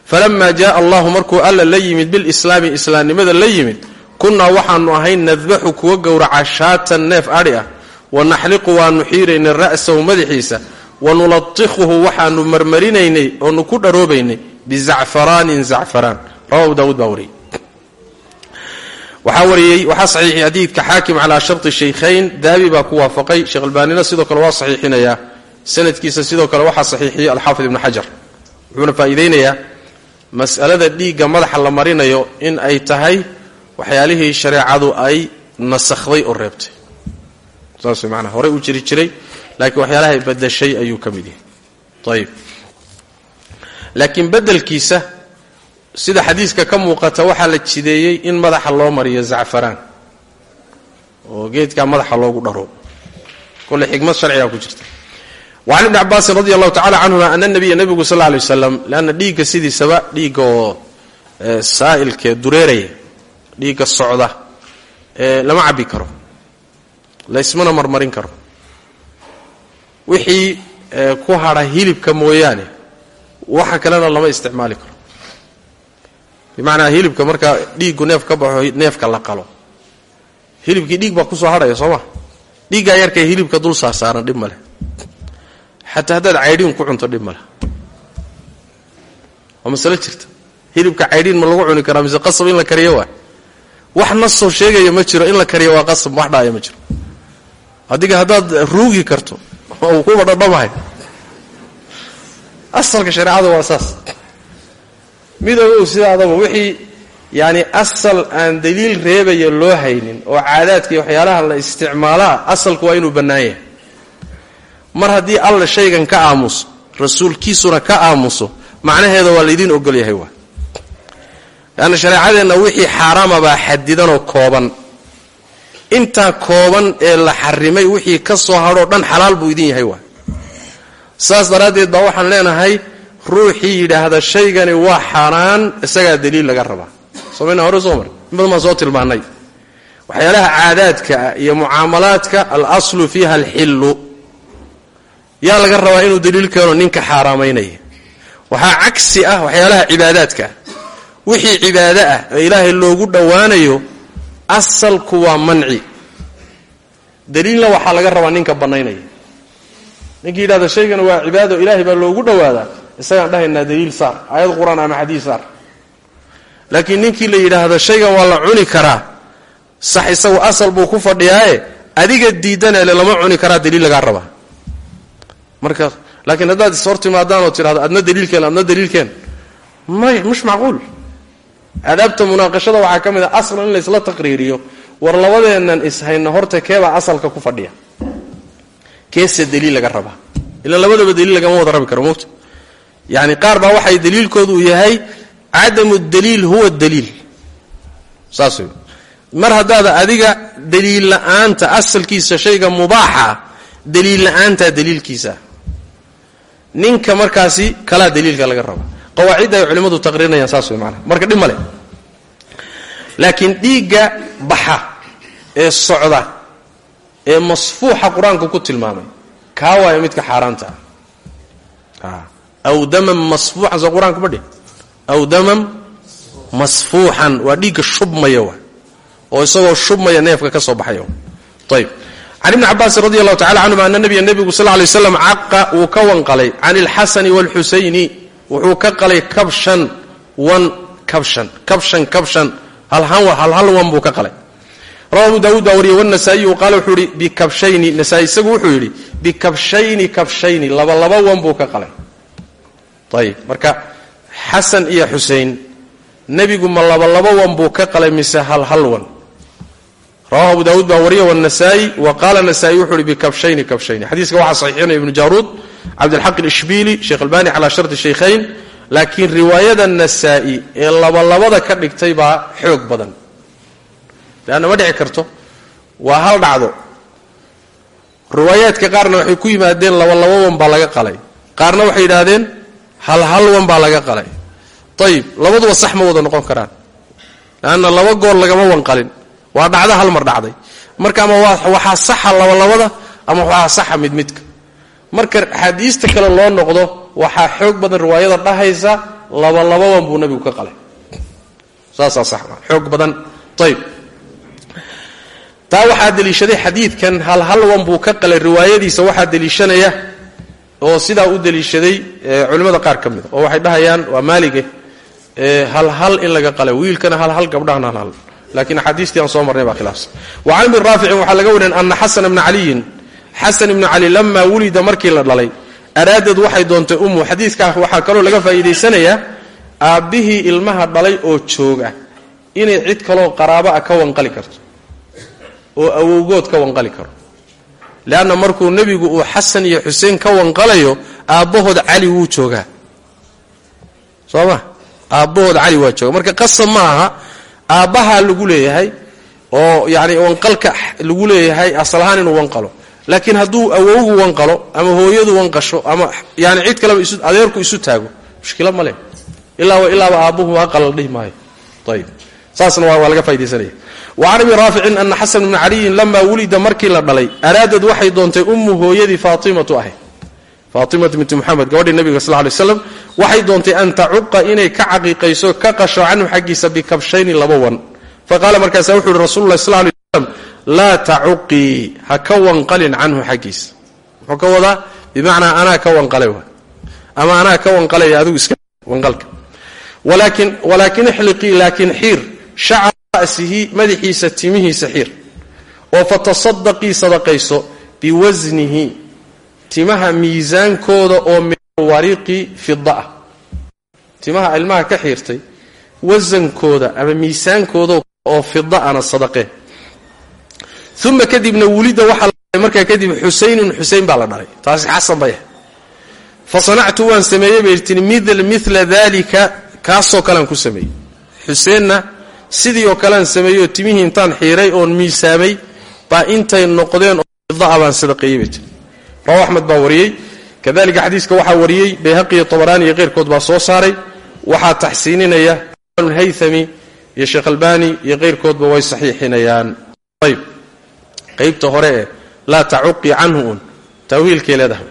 Falamaa jaaa allahu markuu alla la yimid bilislaami islaamnimada la yimid kunnaa waxaanu ahayn nadbaxu kuwa gowraca shaatan neef adhi ah. Wanaxliqu waanu xiiraynay ra'sahu madaxiisa wanulatikhuhu waxaanu marmarinaynay oonu ku dharoobaynay bizacfaraanin zacfaraan rawahu daawuud baa waxaa wariyey waxaa saxiixiyay xadiidka xaakim calaa sharti shaykhayn daabi baa ku waafaqay sheekh albaanina sidoo kale waa saxiixinayaa sanadkiisa sidoo kale waxaa saxiixiyey alxaafid ibnu xajar wuxuuna faa'iidaynayaa mas'alada dhiigga madaxa la marinayo in ay tahay waxyaalihii shareecadu ay nasakhday oo reebtay saas manaa horey u jiri jiray laakiin waxyaalahay badashay ayuu ka mid yahay ayib laakiin bedelkiisa sida xadiiska ka muuqata waxaa la jideeyey in madaxa loo mariyo zacfaraan. Oo geedkaa madaxa loogu dharo. Kole xikmad sharcigaa ku jirta. Wacan ibni cabaasin radi allahu tacala canhuma ana nabiya nebigu sal lay waslam leanna dhiigga sidiisaba dhiigga oo saa'ilkee dureeraya dhiigga socda lama cabbi karo. Laysmana marmarin karo. Wixii ku hadha hilibka mooyaane waxa kalena lama isticmaali karo. Bimacnaa hilibka markaa dhiiggu neef ka baxo neefka la qalo. Hilibkii dhiig baa ku soo hadhaya soo ma? Dhiiggaa yarkae hilibka dul saasaaran dhib maleh xataa haddaad caydhiin ku cunto dhib maleh waa masalo jirta. Hilibka caydhiin ma lagu cuni karaa mise qasab in la kariyo waa? Wax nasoo sheegaya ma jiro in la kariyo waa qasab wax dhaaya ma jiro. Adiga haddaad ruugi karto oo kuba dhadhamahay asalka shareecada waa saas midoogow sidaadaba wixii yacni asal aan daliil reebaya loo haynin oo caadaadka iyo waxyaalaha la isticmaalaa asalku waa inuu bannaan mar haddii alla shaygan ka aamuso rasuulkiisuna ka aamuso macnaheeda waa laydiin ogol yahay waa leanna shareecadeenna wixii xaaraama baa xadidanoo kooban intaa kooban ee la xarimay wixii ka soo hadhoo dhan xalaal buu idin yahay waa saas daraaddeed baa waxaan leenahay ruuxii yidhaahda shaygani waa xaaraan isagaa daliil laga rabaa. Somayna hore soo mar in badan baan soo tilmaannay. Waxyaalaha caadaadka ah iyo mucaamalaadka al aslu fiiha alxillu yaa laga rabaa inuu daliil keeno ninka xaaraamaynaya waxaa cagsi ah waxyaalaha cibaadaadka ah. Wixii cibaado ah ee ilaahay loogu dhowaanayo asalku waa manci. Daliilna waxaa laga rabaa ninka bannaynaya ninkii yidhahda shaygana waa cibaado ilaahay baa loogu dhowaadaa isagaan dhahaynaa daliil saar aayad qur'aan ama xadiis saar. Laakiin ninkii la yidhaahdo shaygan waa la cuni karaa. Sax isagu asal buu ku fadhiyaaye adiga diidanele lama cuni karaa daliil lagaa rabaa. Marka laakiin haddaad is hortimaadaan oo tidhahdo adna daliilkeen adna daliilkeen may mush macquul. Adaabta munaaqashada waxaa ka mid a aslan in laysla taqriiriyo. War labadeennan ishayna horta keebaa asalka ku fadhiya keese daliil laga rabaa. Ilaa labadaba daliil lagama wada rabi karo mogta yani qaar baa waxay daliilkoodu yahay cadamu daliil huwa daliil. Saas mar haddaada adiga daliil la'aanta asalkiisa shayga mubaaxa daliil la'aantaa daliilkiisa. Ninka markaasi kalaa daliilka laga raba qawaacidda ay culimmadu taqriirinayaan saas wey maanaa marka dhib male laakiin dhiigga baxa ee socda ee masfuuxa qur'aanku ku tilmaamay. Kaa waaya midka xaaraanta ah. Aw daman masfuuxan soo qur'aanku ma dhih aw daman masfuuxan waa dhiigga shubmaya wa oo isagoo shubmaya neefka ka soo baxaya ayb can ibni cabaasin radi allahu tacala canhuma ana nabiya nebigu sal lay slam caqa wuu ka wanqalay. Can ilxasani waalxusayni wuxuu ka qalay kabshan wan kabshan kabshan kabshan. Halhal wan buu ka qalay rawa abu daawuud baa wariyey wanasaa-iyu qaala wuxuu yihi bikabshayni nasaa-i isagu wuxuu yidhi bikabshayni kabshayni laba laba wan buu ka qalay. Ayib marka xasan iyo xusein nebigu ma laba laba wan buu ka qalay mise hal hal wan. Rawahu abu daawuud baa wariya wanasaa-i wa qaala nasaa-i wuxuu yihi bikabshayni kabshayni xadiiska waxaa saxiixinaya ibnu jaaruud cabdilxaq alishbiili sheekh albani calaa sharti shaykhayn laakiin riwaayada nasaa-i ee labalabada ka dhigtay baa xoog badan leanna ma dhici karto. Waa hal dhacdo. Riwaayaadka qaarna waxay ku yimaadeen labalaba wan baa laga qalay. Qaarna waxay yidhaahdeen hal hal wan baa laga qalay. Ayib labaduba sax ma wada noqon karaan. Leanna laba goor lagama wanqalin waa dhacdo hal mar dhacday. Marka ama waxaa saxa labalabada ama waxaa saxa mid midka. Marka axaadiista kale loo noqdo waxaa xoog badan riwaayada dhahaysa labalaba wan buu nabigu ka qalay. Saasaa sax xoog badan. Ayib taa waxaa deliishaday xadiidkan hal hal wan buu ka qalay riwaayadiisa waxaa deliishanaya oo sidaa u deliishaday culimmada qaar ka mida oo waxay dhahayaan waa maalige hal hal in laga qalay wiilkana hal hal gabdhahana hal hal. Laakiin axaadiistii aan soo marnay baa khilaafsan. Wa can ibni raaficin waxaa laga wariyay ana xasana bna caliyin xasan ibnu cali lamaa wulida markii la dhalay araadad waxay doontay ummu xadiidkaa waxaa kaloo laga faa'iidaysanayaa aabbihii ilmaha dhalay oo jooga inay cid kaloo qaraabo ah ka wanqali karto oo awowgood ka wanqali karo. Leanna markuu nebigu uu xasan iyo xuseen ka wanqalayo aabbahood cali wuu joogaa. Soo ma aabbahood cali waa jooga marka qasab ma aha aabbahaa lagu leeyahay oo yacni wanqalka lagu leeyahay asal ahaan inuu wanqalo. Laakiin hadduu awowgu wanqalo ama hooyadu wanqasho ama yani cid kaleba adeerku isu taago mushkila ma leh. Ilaaba ilaaba aabbuhu la dhihi maayo. Ayib saasna waa laga faa'idaysanaya wacan abi raaficin ana xasan bna caliyin lamaa wulida markii la dhalay araadad waxay doontay ummu hooyadii faatimatu ahayd faatimatu binti muxamed gabadhii nabiga sal lay slam waxay doontay an tacuqa inay ka caqiiqayso ka qasho canhu xaggiisa bikabshayni laba wan. Faqaala markaasa wuxu uhi rasul lah sal lay slam laa tacuqii ha ka wanqalin canhu xaggiisa muxuu ka wadaa bimacnaa anaa ka wanqalay ama anaa ka wanqalaya adigu iska ra'sihi madaxiisa timihiisa xiir. oo fatasadaqii sadaqayso biwasnihi timaha miisaankooda oo min wariqi fida ah timaha ilmaha ka xiirtay wasankooda ama miisaankooda oo fida ana sadaqee uma kadibna wulida waxaa markaa kadib xusaynun xusayn baa la dhalay taasi xasan bay. Fa sanactu waan sameeyey bay tii mila dalika kaasoo kalean ku sameeyey. Xuseenna sidii oo kalean sameeyeyoo timihii intaan xiiray oon miisaamay baa intay noqdeen oo fidaa baan sadaqeeyey bay axmed baa wariyey. Kadalika xadiiska waxaa wariyey bayhaqi iyo tabaraani iyo keyrkood baa soo saaray. Waxaa taxsiininaya haythami iyo sheekh albani iyo keyrkoodba way saxiixinayaan. Ayb. Qaybta hore ee laa tacuqi canhu un taawiilkay leedahay.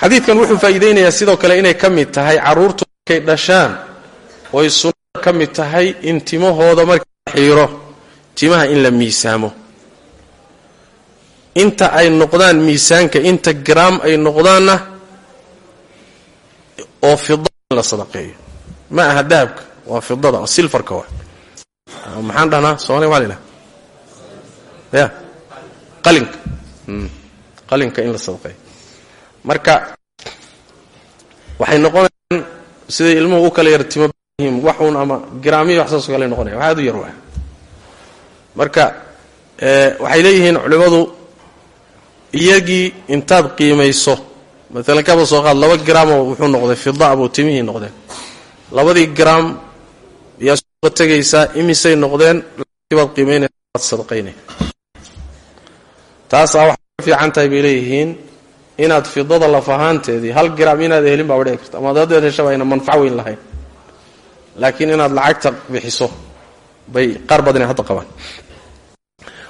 Xadiidkan wuxuu faa'iidaynayaa sidoo kale inay ka mid tahay carruurtu markay dhashaan oy ka mid tahay in timahooda marka xiiro timaha in la miisaamo. Inta ay noqdaan miisaanka inta garaam ay noqdaanna oo fida in la sadaqeeyo. Ma aha dahabka waa fidada waa silfarka wa maxaan dhahnaa? Soomaliga maa la ya. Qalinka. Qalinka in la sadaqeeyo. Marka waxay noqonayaan siday ilmuhu u kala yar timo waxuun ama giraamiyo wax saasoo kale noqonaya. Wax aad u yar waa marka waxay leeyihiin culimmadu iyagii intaad qiimayso maalan kaba soo qaad laba graamoo wuxuu noqday fida buu timihii noqdeen. Labadii graam yaa suuqa tegaysaa imisay noqdeen baad qiimaynaysa waad taasaa waxay fiican tahay bay leeyihiin inaad fidada laf ahaanteedii hal graam inaad helin baa dhici karta ama adadeed heshaba ayna manfac weyn lahayn laakiin inaad lacagta bixiso bay qaar badane hadda qabaan.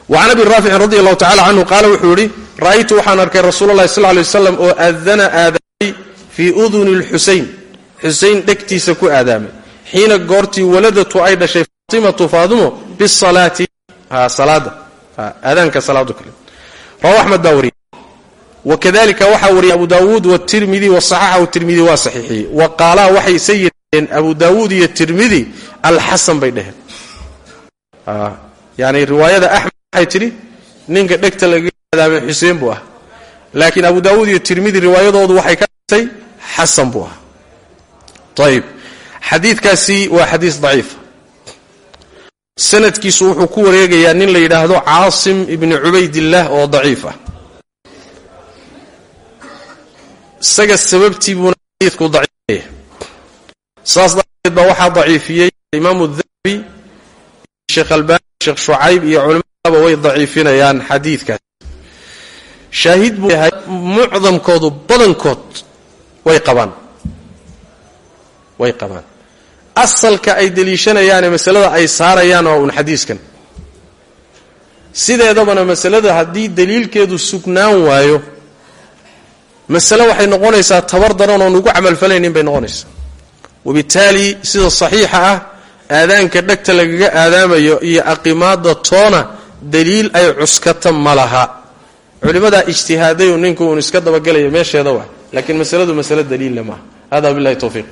Wacan abi raaficin radi allahu tacala canhu qaala wuxuu yidhi ra'aytu waxaan arkay rasuul allahi sal lay waslam oo aadana aadaamay fii uduni lxusayn xusayn dhegtiisa ku aadaamay. Xiina goortii waladatu ay dhashay faatimatu faadimo bisalaati salaada. Aadaanka salaadu kale. Rawa axmed baa wariyey. Wakadalika waxaa wariyay abu daawuud watirmidi wasaxaxahu tirmidi waa saxiixiyey wa qaalaa waxayse yidhaheen abu daawuud iyo tirmidi alxasan bay dheheen yani riwaayada axmed waxay tidhi ninka dhegta laga aadaamay xuseen buu ah. Laakiin abu daawuud iyo tirmidi riwaayadoodu waxay ka dhigtay xasan buu ah. Ayib xadiidkaasi waa xadiis daciifa sanadkiisu wuxuu ku wareegayaa nin la yidhaahdo caasim ibni cubaydillaah oo daciif ah. Isaga sababtii buuna xadiidku daciifaya saas darteed baa waxaa daciifiyey imaamu dahabi sheekh albani sheekh shucayb iyo culimadaba way daciifinayaan xadiidkaas. Shaahid buu yahay mucdamkoodu badankood way qabaan. Way qabaan. Asalka ay deliishanayaane masalada ay saarayaan waa uun xadiiskan. Sideedabana masalada haddii daliilkeedu sugnaan waayo masale waxay noqonaysaa tabar daran oon ugu camalfalaynin bay noqonaysaa wabittaali sida saxiixa ah aadaanka dhegta lagaga aadaamayo iyo aqimaada toona daliil ay cuskata ma laha culimmadaa ijtihaaday ninku uun iska dabagelayo meesheeda wa laakiin masaladu masale daliilla maaha hada billahi towfiiq